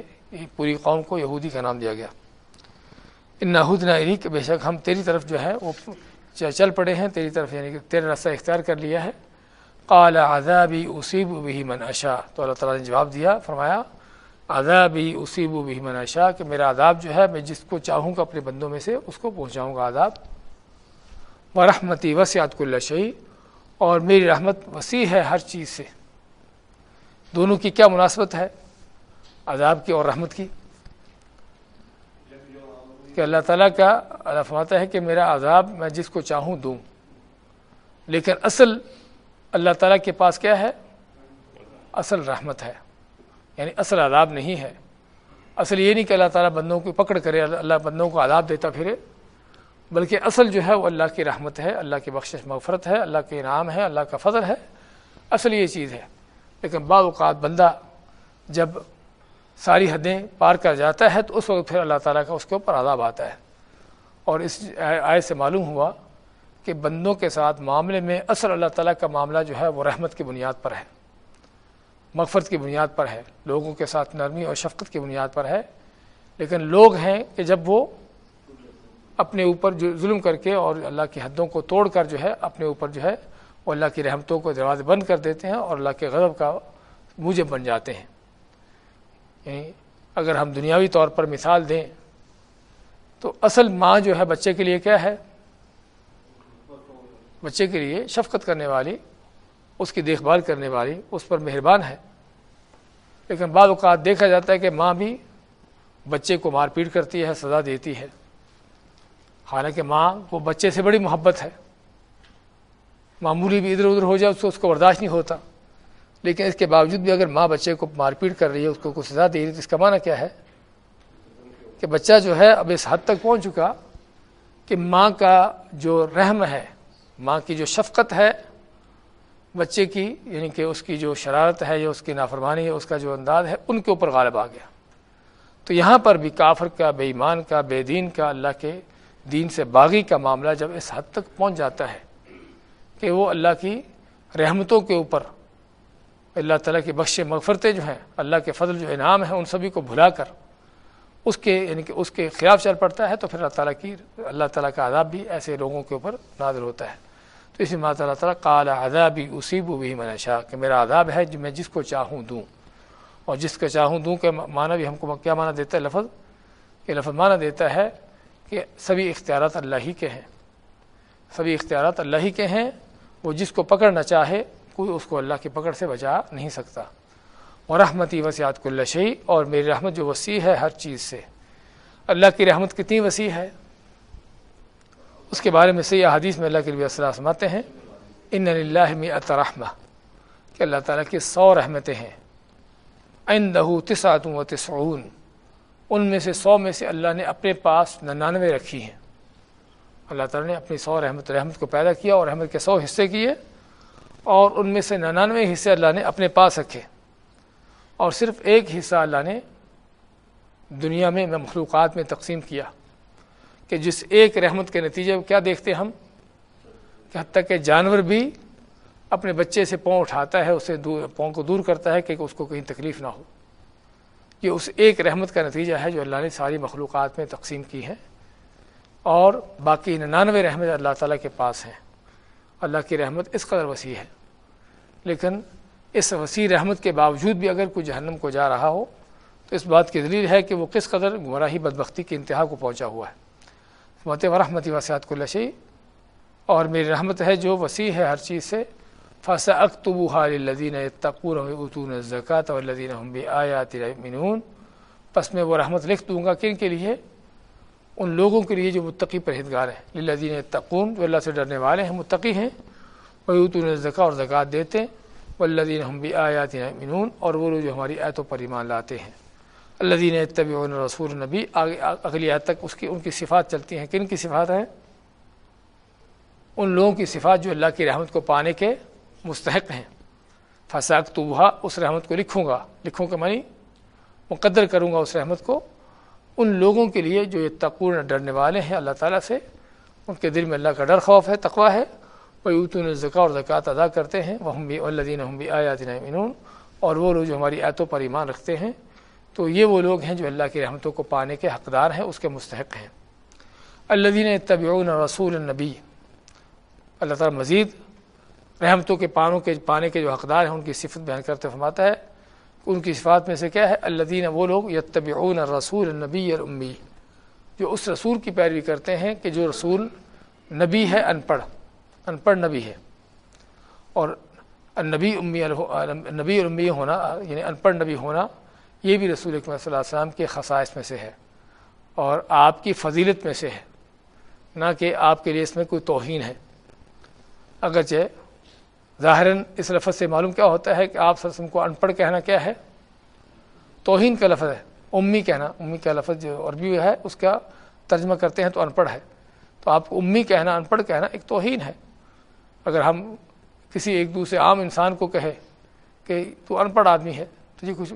پوری قوم کو یہودی کا نام دیا گیا۔ ان ہدنا علی کہ بے شک ہم تیری طرف جو ہے وہ چل پڑے ہیں، تیری طرف یعنی کہ تیرا رسہ اختیار کر لیا ہے۔ قال عذابی اصیب بھی من اشا تو اللہ تعالیٰ نے جواب دیا، فرمایا عذابی اصیب بھی من اشا کہ میرا عذاب جو ہے، میں جس کو چاہوں گا اپنے بندوں میں سے اس کو پہنچاؤں گا عذاب۔ و رحمتی وسیعت کل شہی اور میری رحمت وسیع ہے ہر چیز سے۔ دونوں کی کیا مناسبت ہے؟ عذاب کی اور رحمت کی۔ کہ اللہ تعالیٰ کا اللہ فرماتا ہے کہ میرا عذاب میں جس کو چاہوں دوں۔ لیکن اصل اللہ تعالیٰ کے پاس کیا ہے؟ اصل رحمت ہے۔ یعنی اصل عذاب نہیں ہے۔ اصل یہ نہیں کہ اللہ تعالیٰ بندوں کو پکڑ کرے، اللہ بندوں کو عذاب دیتا پھرے۔ بلکہ اصل جو ہے وہ اللہ کی رحمت ہے، اللہ کی بخشش مغفرت ہے، اللہ کے انعام ہے، اللہ کا فضل ہے، اصل یہ چیز ہے۔ لیکن بعض اوقات بندہ جب ساری حدیں پار کر جاتا ہے تو اس وقت پھر اللہ تعالیٰ کا اس کے اوپر عذاب آتا ہے۔ اور اس آئے سے معلوم ہوا کہ بندوں کے ساتھ معاملے میں اصل اللہ تعالیٰ کا معاملہ جو ہے وہ رحمت کی بنیاد پر ہے، مغفرت کی بنیاد پر ہے۔ لوگوں کے ساتھ نرمی اور شفقت کی بنیاد پر ہے، لیکن لوگ ہیں کہ جب وہ اپنے اوپر جو ظلم کر کے اور اللہ کی حدوں کو توڑ کر جو ہے، اپنے اوپر جو ہے وہ اللہ کی رحمتوں کو دروازے بند کر دیتے ہیں اور اللہ کے غضب کا موجب بن جاتے ہیں۔ یعنی اگر ہم دنیاوی طور پر مثال دیں تو اصل ماں جو ہے بچے کے لیے کیا ہے؟ بچے کے لیے شفقت کرنے والی، اس کی دیکھ بھال کرنے والی، اس پر مہربان ہے۔ لیکن بعض اوقات دیکھا جاتا ہے کہ ماں بھی بچے کو مار پیٹ کرتی ہے، سزا دیتی ہے۔ حالانکہ ماں کو بچے سے بڑی محبت ہے۔ معمولی بھی ادھر ادھر ہو جائے، اس کو اس کو برداشت نہیں ہوتا۔ لیکن اس کے باوجود بھی اگر ماں بچے کو مار پیٹ کر رہی ہے، اس کو کوئی سزا دے رہی ہے، تو اس کا معنی کیا ہے؟ کہ بچہ جو ہے، اب اس حد تک پہنچ چکا کہ ماں کا جو رحم ہے، ماں کی جو شفقت ہے، بچے کی یعنی کہ اس کی جو شرارت ہے یا اس کی نافرمانی ہے اس کا جو انداز ہے، ان کے اوپر غالب آ گیا۔ تو یہاں پر بھی کافر کا، بے ایمان کا، بے دین کا، اللہ کے دین سے باغی کا معاملہ جب اس حد تک پہنچ جاتا ہے کہ وہ اللہ کی رحمتوں کے اوپر اللہ تعالیٰ کی بخش مغفرتیں جو ہیں، اللہ کے فضل جو انعام ہیں، ان سبھی کو بھلا کر اس کے یعنی کہ اس کے خلاف چل پڑتا ہے تو پھر اللہ تعالیٰ کی، اللہ تعالیٰ کا عذاب بھی ایسے لوگوں کے اوپر نازل ہوتا ہے۔ تو اسی ماں اللہ تعالیٰ کال عذابی اصیب بھی من شاہ کہ میرا عذاب ہے جو میں جس کو چاہوں دوں۔ اور جس کا چاہوں دوں کہ معنی بھی ہم کو کیا معنی دیتا ہے؟ لفظ، کہ لفظ معنی دیتا ہے کہ سبھی اختیارات اللہ ہی کے ہیں۔ سبھی اختیارات اللہ ہی کے ہیں۔ وہ جس کو پکڑنا چاہے، کوئی اس کو اللہ کی پکڑ سے بچا نہیں سکتا۔ اور رحمتی وسیعت کو لشی اور میری رحمت جو وسیع ہے ہر چیز سے۔ اللہ کی رحمت کتنی وسیع ہے۔ اس کے بارے میں سیاح حدیث میں اللہ کے لیے اصلاح سماتے ہیں۔ ان اللہ میں رحمہ۔ کہ اللہ تعالیٰ کی سو رحمتیں ہیں۔ این دہو تسعتوں و تسعون ان میں سے سو میں سے اللہ نے اپنے پاس ننانوے رکھی ہیں۔ اللہ تعالیٰ نے اپنی سو رحمت رحمت کو پیدا کیا اور رحمت کے سو حصے کیے اور ان میں سے ننانوے حصے اللہ نے اپنے پاس رکھے۔ اور صرف ایک حصہ اللہ نے دنیا میں مخلوقات میں تقسیم کیا کہ جس ایک رحمت کے نتیجے کیا دیکھتے ہم؟ کہ حتیٰ کہ جانور بھی اپنے بچے سے پاؤں اٹھاتا ہے، اسے پاؤں کو دور کرتا ہے کہ اس کو کہیں تکلیف نہ ہو۔ یہ اس ایک رحمت کا نتیجہ ہے جو اللہ نے ساری مخلوقات میں تقسیم کی ہے اور باقی ننانوے رحمت اللہ تعالیٰ کے پاس ہیں۔ اللہ کی رحمت اس قدر وسیع ہے۔ لیکن اس وسیع رحمت کے باوجود بھی اگر کوئی جہنم کو جا رہا ہو، تو اس بات کی دلیل ہے کہ وہ کس قدر گمراہی بدبختی کی انتہا کو پہنچا ہوا ہے۔ مت و رحمتی وسعت کو لشی اور میری رحمت ہے جو وسیع ہے ہر چیز سے۔ فصا اکتبو حال الدین تقور اتون زکوٰۃ والذین ہم آیات منون پس میں وہ رحمت لکھ دوں گا کن کے لیے؟ ان لوگوں کے لیے جو متقی پرہیزگار ہیں۔ للذین تقون جو اللہ سے ڈرنے والے ہیں، متقی ہیں۔ وہ اتون زکا اور زکوٰۃ دیتے ہیں۔ والذین ہم بھی آیات منون اور وہ جو ہماری آیتوں پر ایمان لاتے ہیں۔ اللہ طبی رسول نبی آگے اگلی آیت تک اس کی ان کی صفات چلتی ہیں۔ کن کی صفات ہیں؟ ان لوگوں کی صفات جو اللہ کی رحمت کو پانے کے مستحق ہیں۔ فساق تو وہ اس رحمت کو لکھوں گا۔ لکھوں گا منی مقدر کروں گا اس رحمت کو۔ ان لوگوں کے لیے جو یہ تقور ڈرنے والے ہیں، اللہ تعالیٰ سے۔ ان کے دل میں اللہ کا ڈر خوف ہے تقوا ہے۔ وہ یوتون زکا اور زکوٰۃ ادا کرتے ہیں۔ وہ ہم بھی اللہ ہم بھی آیا دن اور وہ لوگ جو ہماری آیتوں پر ایمان رکھتے ہیں، تو یہ وہ لوگ ہیں جو اللہ کی رحمتوں کو پانے کے حقدار ہیں، اس کے مستحق ہیں۔ اللہ دین رسول النبی اللہ تعالیٰ مزید رحمتوں کے پانوں کے پانے کے جو حقدار ہیں، ان کی صفت بیان کرتے فرماتا ہے ان کی صفات میں سے کیا ہے؟ اللہ دین وہ لوگ، یتبعون رسول النبی امی جو اس رسول کی پیروی کرتے ہیں کہ جو رسول نبی ہے، ان پڑھ ان پڑھ نبی ہے۔ اور نبی امی نبی امی ہونا یعنی ان پڑھ نبی ہونا، یہ بھی رسول اکمل صلی اللہ علیہ وسلم کے خصائص میں سے ہے۔ اور آپ کی فضیلت میں سے ہے، نہ کہ آپ کے لیے اس میں کوئی توہین ہے۔ اگرچہ ظاہراً اس لفظ سے معلوم کیا ہوتا ہے کہ آپ وسلم کو ان پڑھ کہنا کیا ہے؟ توہین کا لفظ ہے، امی کہنا، امی کا لفظ جو عربی ہے، اس کا ترجمہ کرتے ہیں تو ان پڑھ ہے۔ تو آپ کو امی کہنا، ان پڑھ کہنا ایک توہین ہے۔ اگر ہم کسی ایک دوسرے عام انسان کو کہے کہ تو ان پڑھ آدمی ہے تجھے کچھ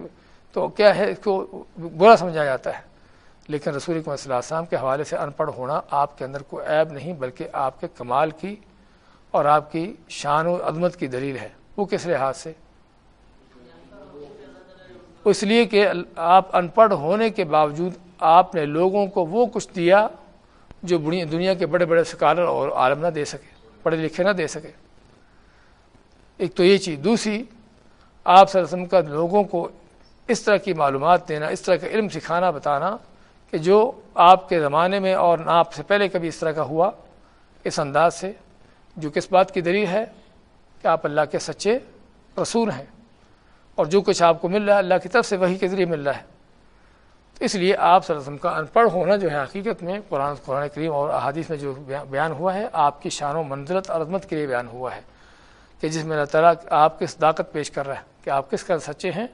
تو کیا ہے؟ اس کو برا سمجھا جاتا ہے۔ لیکن رسول صلی اللہ السلام کے حوالے سے ان پڑھ ہونا آپ کے اندر کوئی عیب نہیں، بلکہ آپ کے کمال کی اور آپ کی شان و عظمت کی دلیل ہے۔ وہ کس لحاظ سے؟ اس لیے کہ آپ ان پڑھ ہونے کے باوجود آپ نے لوگوں کو وہ کچھ دیا جو دنیا کے بڑے بڑے سکالر اور عالم نہ دے سکے، پڑھے لکھے نہ دے سکے۔ ایک تو یہ چیز۔ دوسری، آپ صلی اللہ علیہ وسلم کا لوگوں کو اس طرح کی معلومات دینا، اس طرح کا علم سکھانا، بتانا کہ جو آپ کے زمانے میں اور نہ آپ سے پہلے کبھی اس طرح کا ہوا، اس انداز سے جو کس بات کی دلیل ہے کہ آپ اللہ کے سچے رسول ہیں اور جو کچھ آپ کو مل رہا ہے اللہ کی طرف سے وہی کے ذریعے مل رہا ہے۔ تو اس لیے آپ صلی اللہ علیہ وسلم کا ان پڑھ ہونا جو ہے حقیقت میں قرآن قرآن کریم اور احادیث میں جو بیان ہوا ہے، آپ کی شان و منزلت اور عظمت کے لیے بیان ہوا ہے کہ جس میں اللہ تعالیٰ آپ کس طاقت پیش کر رہا ہے، کہ آپ کس قدر سچے ہیں،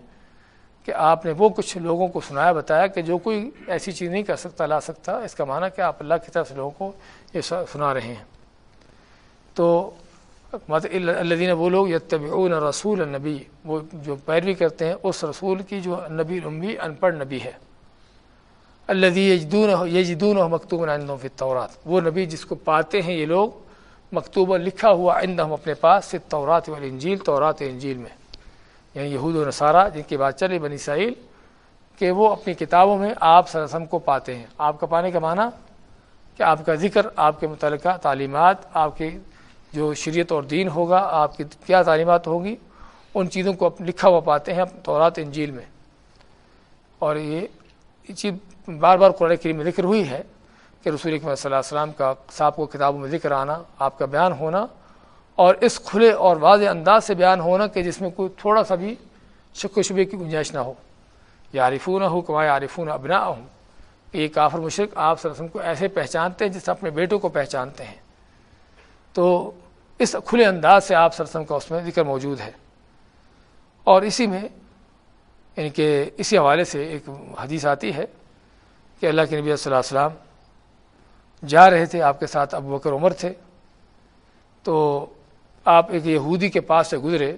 کہ آپ نے وہ کچھ لوگوں کو سنایا، بتایا کہ جو کوئی ایسی چیز نہیں کر سکتا، لا سکتا، اس کا معنی کہ آپ اللہ کی طرف سے لوگوں کو یہ سنا رہے ہیں۔ تو اللہ دین وہ لوگ یتبعون رسول النبی، وہ جو پیروی کرتے ہیں اس رسول کی جو نبی امی ان پڑھ نبی ہے۔ الدی یجدون یجدون مکتوب فی طورات وہ نبی جس کو پاتے ہیں یہ لوگ، مکتوبہ لکھا ہوا ہم اپنے پاس سے تورات والانجیل تورات انجیل میں۔ یعنی یہود و نصارہ جن کی بات چلی بنی سعیل کہ وہ اپنی کتابوں میں آپ سرسم کو پاتے ہیں۔ آپ کا پانے کا معنی؟ کہ آپ کا ذکر، آپ کے متعلقہ تعلیمات، آپ کی جو شریعت اور دین ہوگا، آپ کی کیا تعلیمات ہوگی، ان چیزوں کو لکھا ہوا پاتے ہیں تورات، انجیل میں۔ اور یہ چیز بار بار قرآن کریم میں ذکر ہوئی ہے کہ رسول اکمل صلی اللہ علیہ وسلم کا صاحب کو کتابوں میں ذکر آنا، آپ کا بیان ہونا، اور اس کھلے اور واضح انداز سے بیان ہونا کہ جس میں کوئی تھوڑا سا بھی شک و شبے کی گنجائش نہ ہو۔ یا عارفون ہو کہ عارفون ابنا ہوں یہ کافر مشرق آپ صلی اللہ علیہ وسلم کو ایسے پہچانتے ہیں جس اپنے بیٹوں کو پہچانتے ہیں۔ تو اس کھلے انداز سے آپ صلی کا اس میں ذکر موجود ہے۔ اور اسی میں یعنی کہ اسی حوالے سے ایک حدیث آتی ہے کہ اللہ کے نبی صلی اللہ علیہ وسلم جا رہے تھے، آپ کے ساتھ ابو بکر عمر تھے۔ تو آپ ایک یہودی کے پاس سے گزرے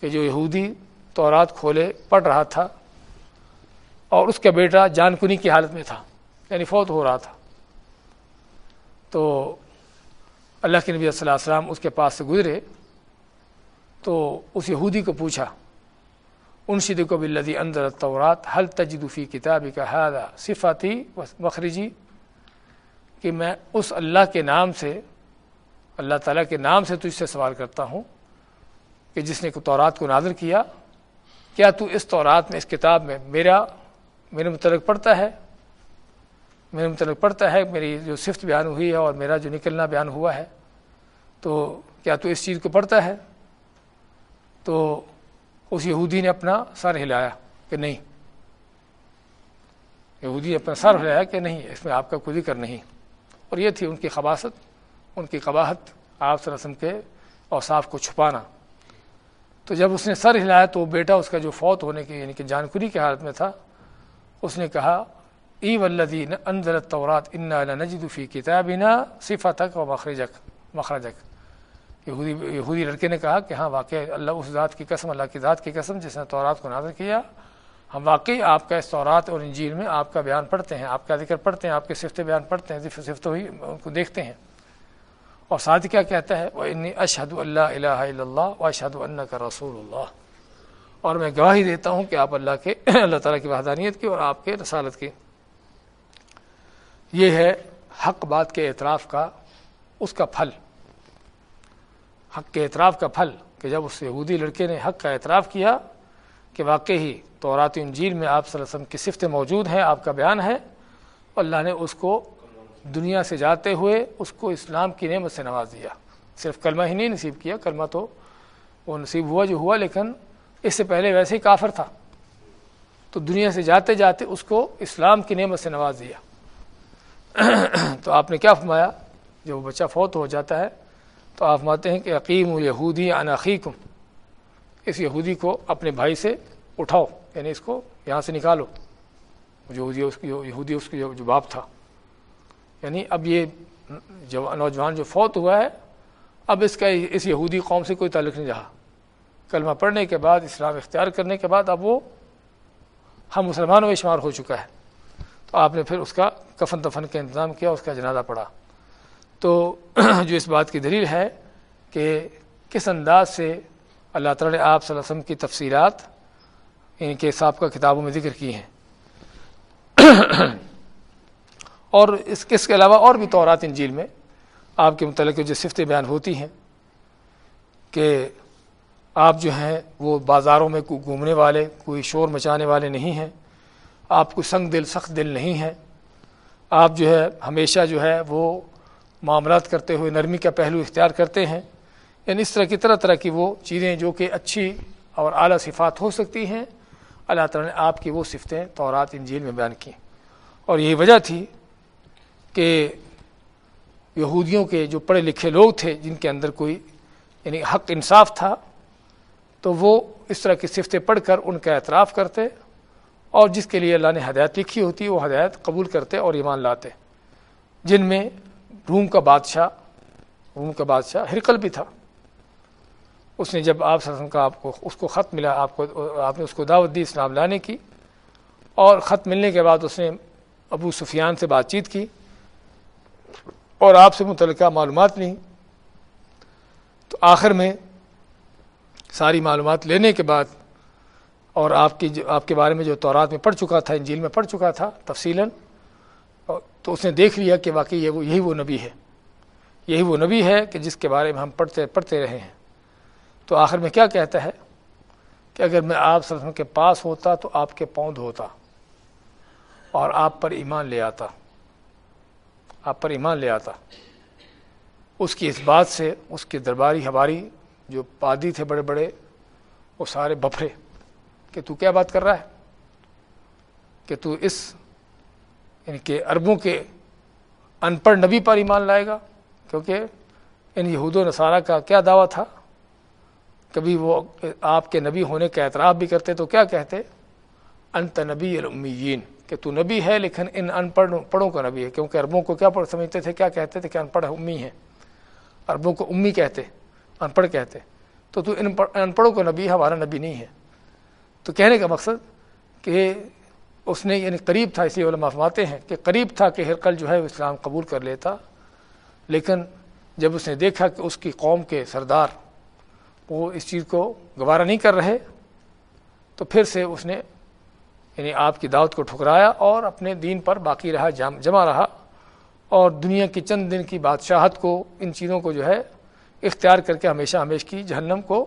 کہ جو یہودی تورات کھولے، پڑھ رہا تھا اور اس کا بیٹا جان کنی کی حالت میں تھا یعنی فوت ہو رہا تھا۔ تو اللہ کے نبی صلی اللہ علیہ وسلم اس کے پاس سے گزرے تو اس یہودی کو پوچھا ان شد کو بلدی اندر طورات حل تجدفی کتابی کا حادہ صفاتی مخرجی کہ میں اس اللہ کے نام سے، اللہ تعالیٰ کے نام سے تجھ سے سوال کرتا ہوں کہ جس نے تورات کو نازر کیا کیا تو اس تورات میں، اس کتاب میں میرا، میرے متعلق پڑھتا ہے؟ میرے متعلق پڑھتا ہے، میری جو صفت بیان ہوئی ہے اور میرا جو نکلنا بیان ہوا ہے، تو کیا تو اس چیز کو پڑھتا ہے؟ تو اس یہودی نے اپنا سر ہلایا کہ نہیں۔ یہودی نے اپنا سر ہلایا کہ نہیں، اس میں آپ کا کوئی ذکر نہیں۔ اور یہ تھی ان کی خباصت ان کی قباحت آپ صلی اللہ علیہ وسلم کے اوصاف کو چھپانا۔ تو جب اس نے سر ہلایا تو بیٹا اس کا جو فوت ہونے کی یعنی کہ جانکری کی حالت میں تھا، اس نے کہا ای ولدین انضر طورات ان نجدفی کتاب نا صفا تک و مخرجک مخرجک. یہودی یہودی لڑکے نے کہا کہ ہاں واقع اللہ اس ذات کی قسم، اللہ کی ذات کی قسم جس نے تورات کو نازر کیا، ہم واقعی آپ کا اس تورات اور انجیل میں آپ کا بیان پڑھتے ہیں، آپ کا ذکر پڑھتے ہیں، آپ کے صفت بیان پڑھتے ہیں، صفت ہوئی ان کو دیکھتے ہیں۔ اور ساتھ کیا کہتا ہے؟ وہ انی اشہد اللہ الہ الا اللہ و اشہد اللہ کا رسول اللہ. اور میں گواہی دیتا ہوں کہ آپ اللہ کے اللہ تعالیٰ کی وحدانیت کی اور آپ کے رسالت کی۔ یہ ہے حق بات کے اعتراف کا اس کا پھل۔ حق کے اعتراف کا پھل کہ جب اس یہودی لڑکے نے حق کا اعتراف کیا کہ واقعی تورات انجیل میں آپ صلی اللہ علیہ وسلم کی صفتیں موجود ہیں، آپ کا بیان ہے، اللہ نے اس کو دنیا سے جاتے ہوئے اس کو اسلام کی نعمت سے نواز دیا۔ صرف کلمہ ہی نہیں نصیب کیا، کلمہ تو وہ نصیب ہوا جو ہوا، لیکن اس سے پہلے ویسے ہی کافر تھا۔ تو دنیا سے جاتے جاتے اس کو اسلام کی نعمت سے نواز دیا۔ <coughs> تو آپ نے کیا فرمایا؟ جب بچہ فوت ہو جاتا ہے تو آپ ماتے ہیں کہ عقیم یہودی انعقیقم اس یہودی کو اپنے بھائی سے اٹھاؤ یعنی اس کو یہاں سے نکالو۔ جو یہودی اس کی جو باپ تھا۔ یعنی اب یہ جو نوجوان جو فوت ہوا ہے، اب اس کا اس یہودی قوم سے کوئی تعلق نہیں رہا۔ کلمہ پڑھنے کے بعد، اسلام اختیار کرنے کے بعد اب وہ ہم مسلمانوں میں شمار ہو چکا ہے۔ تو آپ نے پھر اس کا کفن دفن کا انتظام کیا، اس کا جنازہ پڑا تو <clears throat> جو اس بات کی دلیل ہے کہ کس انداز سے اللہ تعالیٰ نے آپ صلی اللہ علیہ وسلم کی تفصیلات ان کے سابقہ کتابوں میں ذکر کی ہیں۔ <clears throat> اور اس اس کے علاوہ اور بھی تورات انجیل میں آپ کے متعلق جو صفتیں بیان ہوتی ہیں کہ آپ جو ہیں وہ بازاروں میں کوئی گھومنے والے، کوئی شور مچانے والے نہیں ہیں۔ آپ کو سنگ دل، سخت دل نہیں ہیں آپ جو ہے، ہمیشہ جو ہے، وہ معاملات کرتے ہوئے نرمی کا پہلو اختیار کرتے ہیں۔ یعنی اس طرح کی طرح طرح کی وہ چیزیں جو کہ اچھی اور اعلیٰ صفات ہو سکتی ہیں۔ اللہ تعالیٰ نے آپ کی وہ صفتیں تورات، انجیل میں بیان کی۔ اور یہی وجہ تھی کہ یہودیوں کے جو پڑھے لکھے لوگ تھے، جن کے اندر کوئی یعنی حق انصاف تھا، تو وہ اس طرح کی صفتیں پڑھ کر ان کا اعتراف کرتے۔ اور جس کے لیے اللہ نے ہدایت لکھی ہوتی، وہ ہدایت قبول کرتے اور ایمان لاتے۔ جن میں روم کا بادشاہ، روم کا بادشاہ ہرکل بھی تھا۔ اس نے جب آپ کا آپ کو، اس کو خط ملا، آپ کو، آپ نے اس کو دعوت دی اسلام لانے کی، اور خط ملنے کے بعد اس نے ابو سفیان سے بات چیت کی، اور آپ سے متعلقہ معلومات لیں تو آخر میں ساری معلومات لینے کے بعد اور آپ کی جو آپ کے بارے میں جو تورات میں پڑھ چکا تھا، انجیل میں پڑھ چکا تھا تفصیل تو اس نے دیکھ لیا کہ واقعی یہ وہ یہی وہ نبی ہے۔ یہی وہ نبی ہے کہ جس کے بارے میں ہم پڑھتے پڑھتے رہے ہیں۔ تو آخر میں کیا کہتا ہے کہ اگر میں آپ وسلم کے پاس ہوتا تو آپ کے پوند ہوتا اور آپ پر ایمان لے آتا۔ آپ پر ایمان لے آتا۔ اس کی اس بات سے، اس کے درباری ہماری جو پادی تھے بڑے بڑے، وہ سارے بفرے کہ تو کیا بات کر رہا ہے؟ کہ تو اس یعنی کہ عربوں کے ان پڑھ نبی پر ایمان لائے گا، کیونکہ ان یہود و نصارہ کا کیا دعویٰ تھا؟ کبھی وہ آپ کے نبی ہونے کا اعتراف بھی کرتے تو کیا کہتے؟ انت نبی الامیین، کہ تو نبی ہے لیکن ان ان پڑھ پڑھوں کا نبی ہے، کیونکہ عربوں کو کیا پڑھ سمجھتے تھے، کیا کہتے تھے کہ ان پڑھ امی ہیں؟ عربوں کو امی کہتے ان پڑھ کہتے، تو تو ان پڑھوں کا نبی، ہمارا نبی نہیں ہے۔ تو کہنے کا مقصد کہ اس نے یعنی قریب تھا اسی علماء فرماتے ہیں کہ قریب تھا کہ ہرقل جو ہے وہ اسلام قبول کر لیتا، لیکن جب اس نے دیکھا کہ اس کی قوم کے سردار وہ اس چیز کو گوارہ نہیں کر رہے، تو پھر سے اس نے یعنی آپ کی دعوت کو ٹھکرایا اور اپنے دین پر باقی رہا جمع رہا اور دنیا کی چند دن کی بادشاہت کو، ان چیزوں کو جو ہے اختیار کر کے ہمیشہ ہمیش کی جہنم کو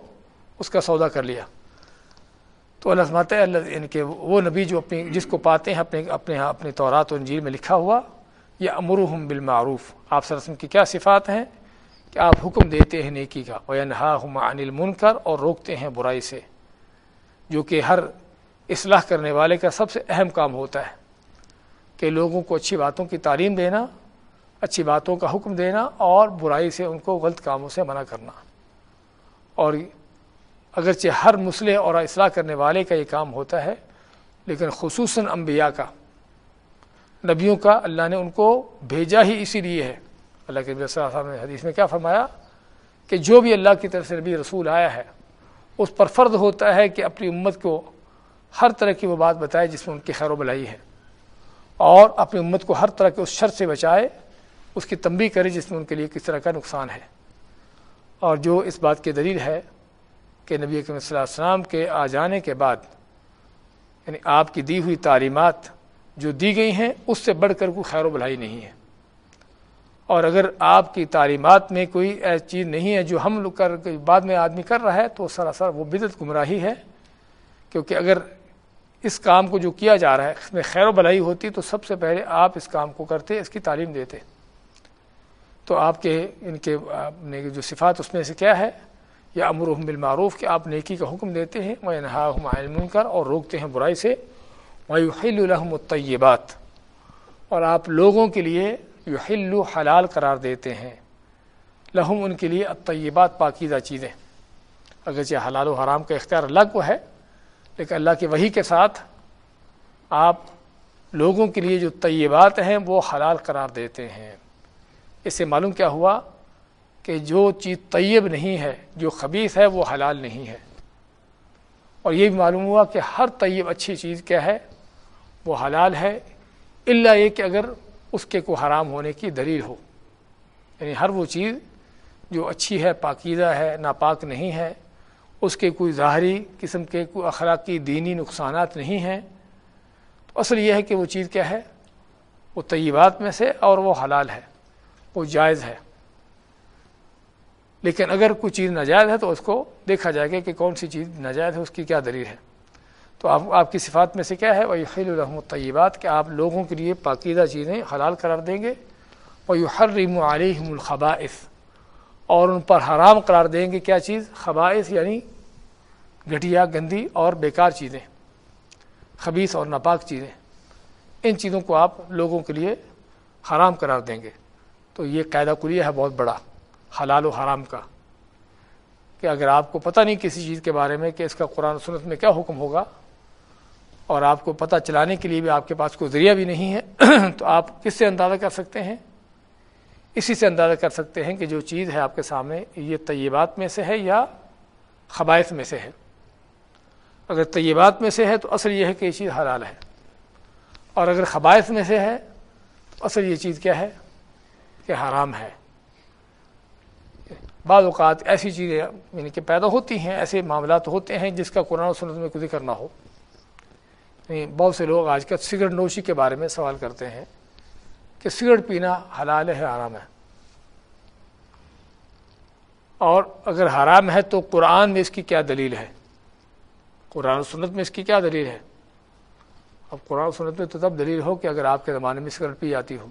اس کا سودا کر لیا۔ تو اللہ سماتے ہے، اللہ یعنی کہ وہ نبی جو اپنی جس کو پاتے ہیں، اپنے اپنے اپنے طورات و انجیل میں لکھا ہوا یہ امرحم بالمعروف۔ آپ سرسم کی کیا صفات ہیں؟ کہ آپ حکم دیتے ہیں نیکی کا۔ وینہا ہم عن المنکر اور روکتے ہیں برائی سے۔ جو کہ ہر اصلاح کرنے والے کا سب سے اہم کام ہوتا ہے۔ کہ لوگوں کو اچھی باتوں کی تعلیم دینا، اچھی باتوں کا حکم دینا اور برائی سے ان کو غلط کاموں سے منع کرنا۔ اور اگرچہ ہر مسئلے اور اصلاح کرنے والے کا یہ کام ہوتا ہے، لیکن خصوصاً انبیاء کا، نبیوں کا اللہ نے ان کو بھیجا ہی اسی لیے ہے۔ اللہ کے صاحب نے حدیث میں کیا فرمایا کہ جو بھی اللہ کی طرف سے نبی رسول آیا ہے، اس پر فرض ہوتا ہے کہ اپنی امت کو ہر طرح کی وہ بات بتائے جس میں ان کی خیر و بلائی ہے۔ اور اپنی امت کو ہر طرح کے اس شر سے بچائے، اس کی تنبی کرے جس میں ان کے لیے کس طرح کا نقصان ہے۔ اور جو اس بات کی دلیل ہے کہ نبی اکرم صلی اللہ علیہ وسلم کے آ جانے کے بعد یعنی آپ کی دی ہوئی تعلیمات جو دی گئی ہیں، اس سے بڑھ کر کوئی خیر و بلائی نہیں ہے۔ اور اگر آپ کی تعلیمات میں کوئی ایسی چیز نہیں ہے جو ہم لوگ کر بعد میں آدمی کر رہا ہے، تو سراسر وہ بدت گمراہی ہے۔ کیونکہ اگر اس کام کو جو کیا جا رہا ہے، اس میں خیر و بلائی ہوتی، تو سب سے پہلے آپ اس کام کو کرتے، اس کی تعلیم دیتے۔ تو آپ کے، ان کے جو صفات، اس میں سے کیا ہے؟ یا امرحم بالمعروف کہ آپ نیکی کا حکم دیتے ہیں وہ انہا ہم کر اور روکتے ہیں برائی سے وہی الحم الطیبات اور آپ لوگوں کے لیے یو حلال قرار دیتے ہیں۔ لہم ان کے لیے الطیبات پاکیزہ چیزیں۔ اگرچہ حلال و حرام کا اختیار الگ کو ہے، لیکن اللہ کے وہی کے ساتھ آپ لوگوں کے لیے جو طیبات ہیں وہ حلال قرار دیتے ہیں۔ اس سے معلوم کیا ہوا؟ کہ جو چیز طیب نہیں ہے، جو خبیص ہے، وہ حلال نہیں ہے۔ اور یہ بھی معلوم ہوا کہ ہر طیب اچھی چیز کیا ہے؟ وہ حلال ہے۔ اللہ یہ کہ اگر اس کے کو حرام ہونے کی دلیل ہو۔ یعنی ہر وہ چیز جو اچھی ہے، پاکیزہ ہے، ناپاک نہیں ہے، اس کے کوئی ظاہری قسم کے کوئی اخلاقی دینی نقصانات نہیں ہیں، تو اصل یہ ہے کہ وہ چیز کیا ہے؟ وہ طیبات میں سے اور وہ حلال ہے، وہ جائز ہے۔ لیکن اگر کوئی چیز ناجائز ہے تو اس کو دیکھا جائے گا کہ کون سی چیز ناجائز ہے، اس کی کیا دلیل ہے۔ تو آپ آپ کی صفات میں سے کیا ہے؟ وہ خیل الرحم طیبات کہ آپ لوگوں کے لیے پاکیزہ چیزیں حلال قرار دیں گے۔ وہ یو ہر علیہم الخبائف اور ان پر حرام قرار دیں گے کیا چیز؟ خبائث یعنی گھٹیا، گندی اور بیکار چیزیں خبیص اور ناپاک چیزیں۔ ان چیزوں کو آپ لوگوں کے لیے حرام قرار دیں گے۔ تو یہ قاعدہ کلیہ ہے، بہت بڑا۔ حلال و حرام کا۔ کہ اگر آپ کو پتہ نہیں کسی چیز کے بارے میں کہ اس کا قرآن سنت میں کیا حکم ہوگا، اور آپ کو پتہ چلانے کے لیے بھی آپ کے پاس کوئی ذریعہ بھی نہیں ہے، <clears throat> تو آپ کس سے اندازہ کر سکتے ہیں؟ اسی سے اندازہ کر سکتے ہیں کہ جو چیز ہے آپ کے سامنے، یہ طیبات میں سے ہے یا خبائث میں سے ہے۔ اگر طیبات میں سے ہے تو اصل یہ ہے کہ یہ چیز حلال ہے۔ اور اگر خبائث میں سے ہے تو اصل یہ چیز کیا ہے؟ کہ حرام ہے۔ بعض اوقات ایسی چیزیں یعنی کہ پیدا ہوتی ہیں، ایسے معاملات ہوتے ہیں جس کا قرآن و سنت میں کوئی ذکر نہ ہو۔ یعنی بہت سے لوگ آج کل سگریٹ نوشی کے بارے میں سوال کرتے ہیں کہ سگریٹ پینا حلال ہے حرام ہے؟ اور اگر حرام ہے تو قرآن میں اس کی کیا دلیل ہے؟ قرآن و سنت میں اس کی کیا دلیل ہے؟ اب قرآن و سنت میں تو تب دلیل ہو کہ اگر آپ کے زمانے میں سگریٹ پی جاتی ہو۔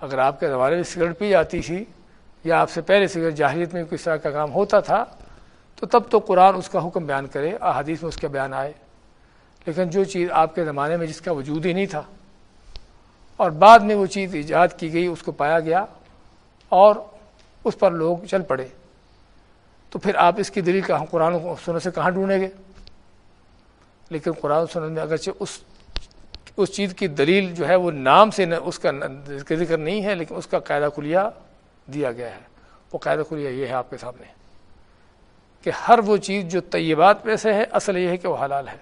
اگر آپ کے زمانے میں سگریٹ پی جاتی تھی یا آپ سے پہلے سگریٹ جاہلیت میں کس طرح کا کام ہوتا تھا، تو تب تو قرآن اس کا حکم بیان کرے، احادیث میں اس کا بیان آئے۔ لیکن جو چیز آپ کے زمانے میں جس کا وجود ہی نہیں تھا، اور بعد میں وہ چیز ایجاد کی گئی، اس کو پایا گیا اور اس پر لوگ چل پڑے۔ تو پھر آپ اس کی دلیل کہاں، قرآن سننے سے کہاں ڈھونڈیں گے؟ لیکن قرآن سننے میں اگرچہ اس اس چیز کی دلیل جو ہے، وہ نام سے اس کا ذکر نہیں ہے، لیکن اس کا قاعدہ کلیہ دیا گیا ہے۔ وہ قاعدہ کلیہ یہ ہے آپ کے سامنے کہ ہر وہ چیز جو طیبات میں سے ہے، اصل یہ ہے کہ وہ حلال ہے۔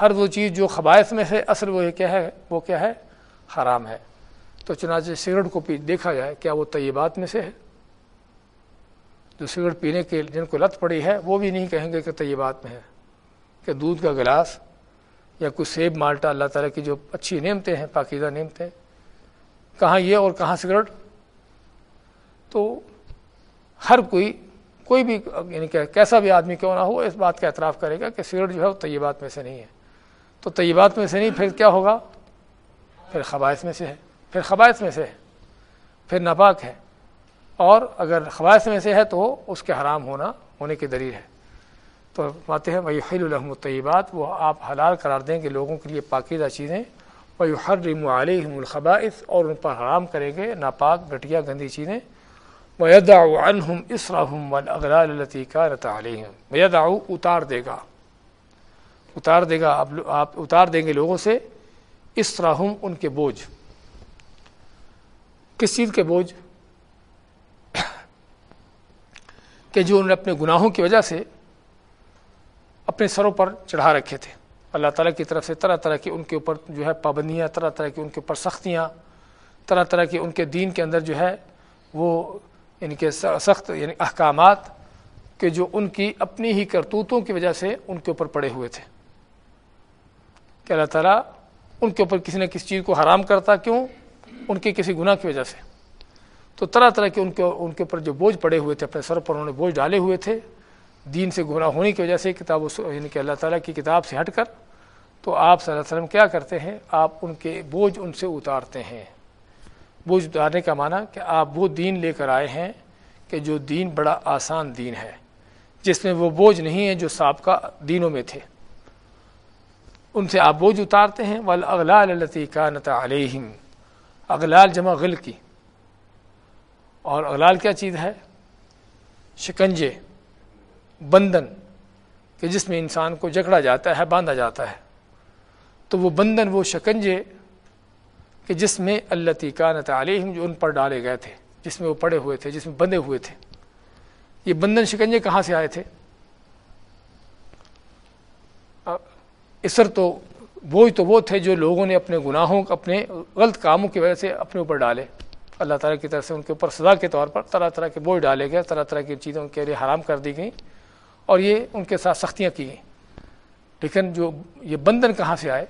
ہر وہ چیز جو خبائث میں سے، اصل وہ کیا ہے، وہ کیا ہے؟ حرام ہے۔ تو چنانچہ سگریٹ کو پی، دیکھا جائے کیا وہ طیبات میں سے ہے؟ جو سگریٹ پینے کے جن کو لت پڑی ہے، وہ بھی نہیں کہیں گے کہ طیبات میں ہے۔ کہ دودھ کا گلاس یا کچھ سیب، مالٹا، اللہ تعالیٰ کی جو اچھی نعمتیں ہیں، پاکیزہ نعمتیں، کہاں یہ اور کہاں سگریٹ؟ تو ہر کوئی کوئی بھی یعنی کہ کیسا بھی آدمی کیوں نہ ہو، اس بات کا اعتراف کرے گا کہ سگریٹ جو ہے وہ طیبات میں سے نہیں ہے۔ تو طیبات میں سے نہیں، پھر کیا ہوگا؟ پھر خبائث میں سے ہے۔ پھر خبائث میں سے ہے۔ پھر ناپاک ہے۔ اور اگر خواہش میں سے ہے تو اس کے حرام ہونا، ہونے کی دلیل ہے۔ تو باتیں ہیں وہی خل الحم الطیبات وہ آپ حلال قرار دیں گے لوگوں کے لیے پاکیزہ چیزیں۔ وہی ہر علیہم الخبائث، اور ان پر حرام کریں گے ناپاک گٹیا گندی چیزیں۔ میدا عنہم اسرحم اغلال التی کا رتا علیہم میدا اتار دے گا۔ اتار دے گا آپ اتار دیں گے لوگوں سے اسرحم ان کے بوجھ۔ کس چیز کے بوجھ؟ کہ جو انہوں نے اپنے گناہوں کی وجہ سے اپنے سروں پر چڑھا رکھے تھے۔ اللہ تعالیٰ کی طرف سے طرح طرح کی ان کے اوپر جو ہے پابندیاں، طرح طرح کی ان کے اوپر سختیاں، طرح طرح کی ان کے دین کے اندر جو ہے وہ یعنی ان کے سخت یعنی احکامات کہ جو ان کی اپنی ہی کرتوتوں کی وجہ سے ان کے اوپر پڑے ہوئے تھے۔ کہ اللہ تعالیٰ ان کے اوپر کسی نہ کسی چیز کو حرام کرتا کیوں؟ ان کے کسی گناہ کی وجہ سے۔ تو طرح طرح کے ان کے ان کے اوپر جو بوجھ پڑے ہوئے تھے، اپنے سر پر انہوں نے بوجھ ڈالے ہوئے تھے۔ دین سے گمراہ ہونے کی وجہ سے کتاب یعنی کہ اللہ تعالیٰ کی کتاب سے ہٹ کر تو آپ صلی اللہ علیہ وسلم کیا کرتے ہیں؟ آپ ان کے بوجھ ان سے اتارتے ہیں۔ بوجھ اتارنے کا معنی کہ آپ وہ دین لے کر آئے ہیں کہ جو دین بڑا آسان دین ہے، جس میں وہ بوجھ نہیں ہے جو سابقہ دینوں میں تھے۔ ان سے آپ بوجھ اتارتے ہیں ولاغلال التی کا نتا علیہم اغلال جمع غل کی۔ اور اغلال کیا چیز ہے؟ شکنجے، بندن، کہ جس میں انسان کو جکڑا جاتا ہے، باندھا جاتا ہے۔ تو وہ بندن، وہ شکنجے کہ جس میں اللہ تیکانت علیہم جو ان پر ڈالے گئے تھے، جس میں وہ پڑے ہوئے تھے، جس میں بندے ہوئے تھے۔ یہ بندن شکنجے کہاں سے آئے تھے؟ اسر تو، بوجھ تو وہ تھے جو لوگوں نے اپنے گناہوں، اپنے غلط کاموں کی وجہ سے اپنے اوپر ڈالے۔ اللہ تعالیٰ کی طرف سے ان کے اوپر سزا کے طور پر طرح طرح کے بوجھ ڈالے گئے، طرح طرح کی چیزیں ان کے لیے حرام کر دی گئیں اور یہ ان کے ساتھ سختیاں کی گئیں۔ لیکن جو یہ بندھن کہاں سے آئے؟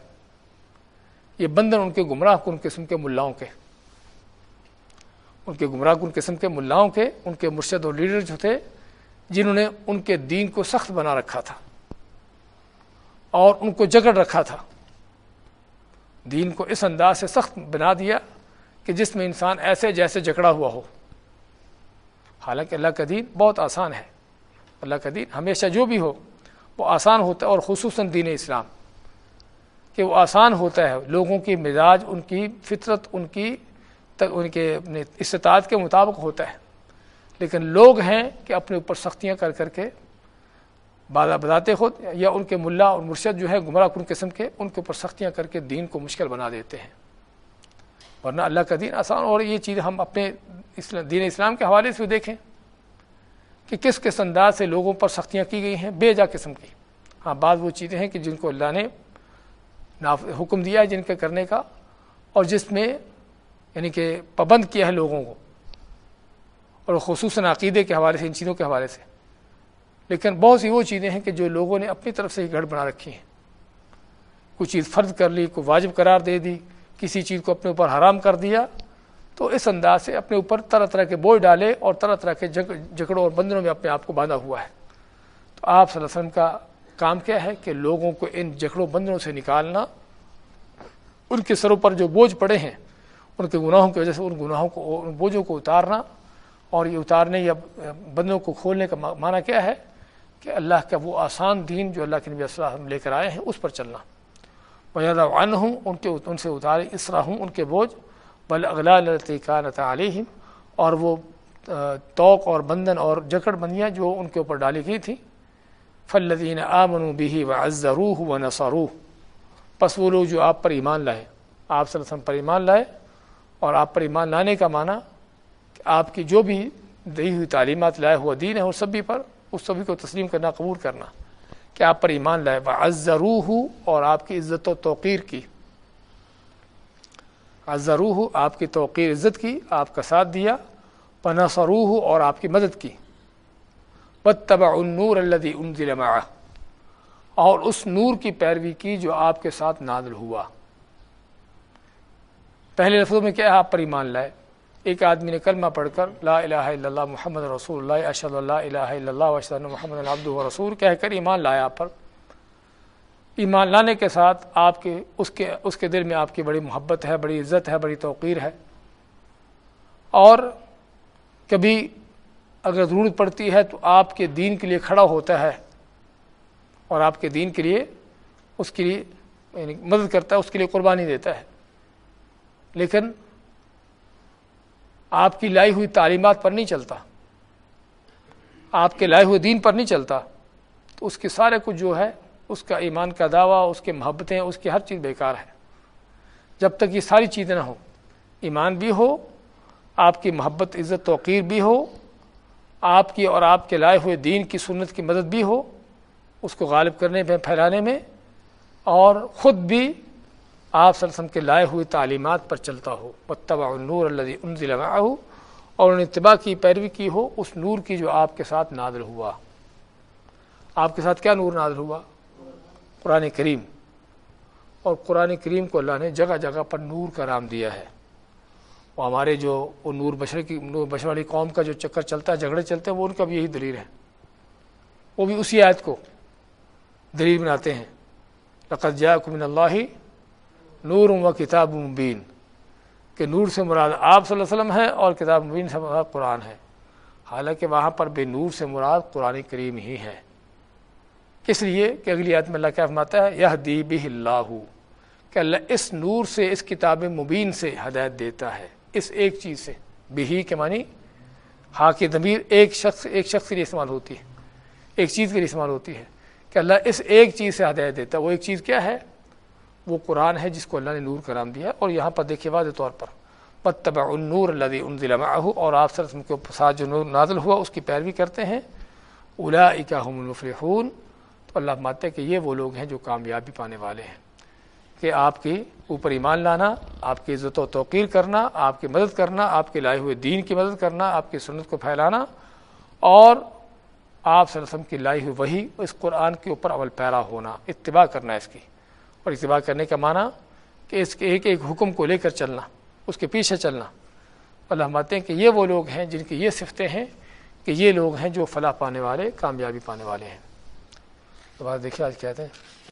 یہ بندھن ان کے گمراہ کن قسم کے ملاؤں کے۔ ان کے گمراہ کن قسم کے ملاؤں کے، ان کے مرشد اور لیڈر جو تھے، جنہوں نے ان کے دین کو سخت بنا رکھا تھا اور ان کو جگڑ رکھا تھا۔ دین کو اس انداز سے سخت بنا دیا کہ جس میں انسان ایسے جیسے جکڑا ہوا ہو۔ حالانکہ اللہ کا دین بہت آسان ہے۔ اللہ کا دین ہمیشہ جو بھی ہو، وہ آسان ہوتا ہے اور خصوصاً دین اسلام۔ کہ وہ آسان ہوتا ہے، لوگوں کی مزاج، ان کی فطرت، ان کی ان کے اپنے استطاعت کے مطابق ہوتا ہے۔ لیکن لوگ ہیں کہ اپنے اوپر سختیاں کر کر کے بادہ بتاتے خود، یا ان کے ملا اور مرشد جو ہے گمراہ کن قسم کے، ان کے اوپر سختیاں کر کے دین کو مشکل بنا دیتے ہیں۔ ورنہ اللہ کا دین آسان، اور یہ چیز ہم اپنے دین اسلام کے حوالے سے دیکھیں کہ کس کس انداز سے لوگوں پر سختیاں کی گئی ہیں، بے جا قسم کی۔ ہاں بعض وہ چیزیں ہیں کہ جن کو اللہ نے حکم دیا ہے جن کے کرنے کا اور جس میں یعنی کہ پابند کیا ہے لوگوں کو اور خصوصاً عقیدے کے حوالے سے، ان چیزوں کے حوالے سے۔ لیکن بہت سی وہ چیزیں ہیں کہ جو لوگوں نے اپنی طرف سے ہی گڑھ بنا رکھی ہیں۔ کوئی چیز فرض کر لی، کوئی واجب قرار دے دی، کسی چیز کو اپنے اوپر حرام کر دیا، تو اس انداز سے اپنے اوپر طرح طرح کے بوجھ ڈالے اور طرح طرح کے جکڑوں اور بندروں میں اپنے آپ کو باندھا ہوا ہے۔ تو آپ صلی اللہ علیہ وسلم کا کام کیا ہے کہ لوگوں کو ان جکڑوں بندروں سے نکالنا، ان کے سروں پر جو بوجھ پڑے ہیں، ان کے گناہوں کی وجہ سے ان گناہوں کو، ان بوجھوں کو اتارنا۔ اور یہ اتارنے یا بندوں کو کھولنے کا معنی کیا ہے کہ اللہ کا وہ آسان دین جو اللہ کے نبی صلی اللہ علیہ وسلم لے کر آئے ہیں، اس پر چلنا۔ میں زیادہ ہوں ان کے، ان سے اتارے اس طرح ہوں ان کے بوجھ۔ بل اغلا کا علیہم اور وہ توق اور بندن اور جکڑ بندیاں جو ان کے اوپر ڈالی گئی تھیں۔ فلدین آمن بھی و عزروح و نصروح پس وہ لوگ جو آپ پر ایمان لائے، آپ صلی اللہ علیہ وسلم پر ایمان لائے اور آپ پر ایمان لانے کا معنی کہ آپ کی جو بھی دی ہوئی تعلیمات، لائے ہوا دین ہے، اس سبھی پر، اس سبھی کو تسلیم کرنا، قبول کرنا کہ آپ پر ایمان لائے۔ عزروح اور آپ کی عزت و توقیر کی۔ عزروح آپ کی توقیر، عزت کی، آپ کا ساتھ دیا۔ پنصروح اور آپ کی مدد کی۔ بتبا النور الدی انزل معه۔ اور اس نور کی پیروی کی جو آپ کے ساتھ نادل ہوا۔ پہلے لفظوں میں کیا آپ پر ایمان لائے۔ ایک آدمی نے کلمہ پڑھ کر لا الہ الا اللہ محمد رسول اللہ اشد اللہ الہ الا اللہ اشد محمد العبد و رسول کہہ کر ایمان لایا آپ پر۔ ایمان لانے کے ساتھ آپ کے، اس کے اس کے دل میں آپ کی بڑی محبت ہے، بڑی عزت ہے، بڑی توقیر ہے۔ اور کبھی اگر ضرورت پڑتی ہے تو آپ کے دین کے لیے کھڑا ہوتا ہے اور آپ کے دین کے لیے اس کے لیے یعنی مدد کرتا ہے، اس کے لیے قربانی دیتا ہے۔ لیکن آپ کی لائی ہوئی تعلیمات پر نہیں چلتا۔ آپ کے لائے ہوئے دین پر نہیں چلتا۔ تو اس کے سارے کچھ جو ہے، اس کا ایمان کا دعویٰ، اس کے محبتیں، اس کی ہر چیز بیکار ہے۔ جب تک یہ ساری چیزیں نہ ہوں، ایمان بھی ہو، آپ کی محبت، عزت، توقیر بھی ہو آپ کی اور آپ کے لائے ہوئے دین کی سنت کی مدد بھی ہو، اس کو غالب کرنے میں، پھیلانے میں، اور خود بھی آپ صلی اللہ علیہ وسلم کے لائے ہوئے تعلیمات پر چلتا ہو۔ بتبا النور اللہ ان ضلع ہو اور ان اتباع کی پیروی کی ہو، اس نور کی جو آپ کے ساتھ نادر ہوا۔ آپ کے ساتھ کیا نور نادر ہوا؟ قرآن کریم۔ اور قرآن کریم کو اللہ نے جگہ جگہ پر نور کا نام دیا ہے۔ وہ ہمارے جو وہ نور بشر کی نور بشر والی قوم کا جو چکر چلتا ہے، جھگڑے چلتے ہیں، وہ ان کا بھی یہی دلیل ہے۔ وہ بھی اسی آیت کو دلیل بناتے ہیں۔ لقت جا کمن اللہ نور و کتاب مبین، کہ نور سے مراد آپ صلی اللہ علیہ وسلم ہے اور کتاب مبین سے مراد قرآن ہے۔ حالانکہ وہاں پر بے نور سے مراد قرآن کریم ہی ہے۔ کس لیے کہ اگلی آیت میں اللہ کیا فرماتا ہے یہ دی اللہ، کہ اللہ اس نور سے، اس کتاب مبین سے ہدایت دیتا ہے۔ اس ایک چیز سے۔ بہی کے معنی ہا کی ضمیر ایک شخص ایک شخص کے لیے استعمال ہوتی ہے۔ ایک چیز کے لیے استعمال ہوتی ہے کہ اللہ اس ایک چیز سے ہدایت دیتا ہے۔ وہ ایک چیز کیا ہے؟ وہ قرآن ہے جس کو اللہ نے نور کرام دیا اور یہاں پر دیکھیے واضح طور پر۔ بتبا النور اللہ ان ضلع اور آپ سر کے ساتھ جو نور نازل ہوا، اس کی پیروی کرتے ہیں۔ الا اکاحم الفرحون تو اللہ ماتے کہ یہ وہ لوگ ہیں جو کامیابی پانے والے ہیں۔ کہ آپ کی اوپر ایمان لانا، آپ کی عزت و توقیر کرنا، آپ کی مدد کرنا، آپ کے لائے ہوئے دین کی مدد کرنا، آپ کی سنت کو پھیلانا اور آپ صلی اللہ علیہ وسلم کی لائی ہوئی وہی اس قرآن کے اوپر عمل پیرا ہونا، اتباع کرنا اس کی۔ اور اتباع کرنے کا معنی کہ اس کے ایک ایک حکم کو لے کر چلنا، اس کے پیچھے چلنا۔ اللہ ماتے ہیں کہ یہ وہ لوگ ہیں جن کی یہ صفتیں ہیں کہ یہ لوگ ہیں جو فلاح پانے والے، کامیابی پانے والے ہیں۔ تو دیکھیے آج کہتے ہیں۔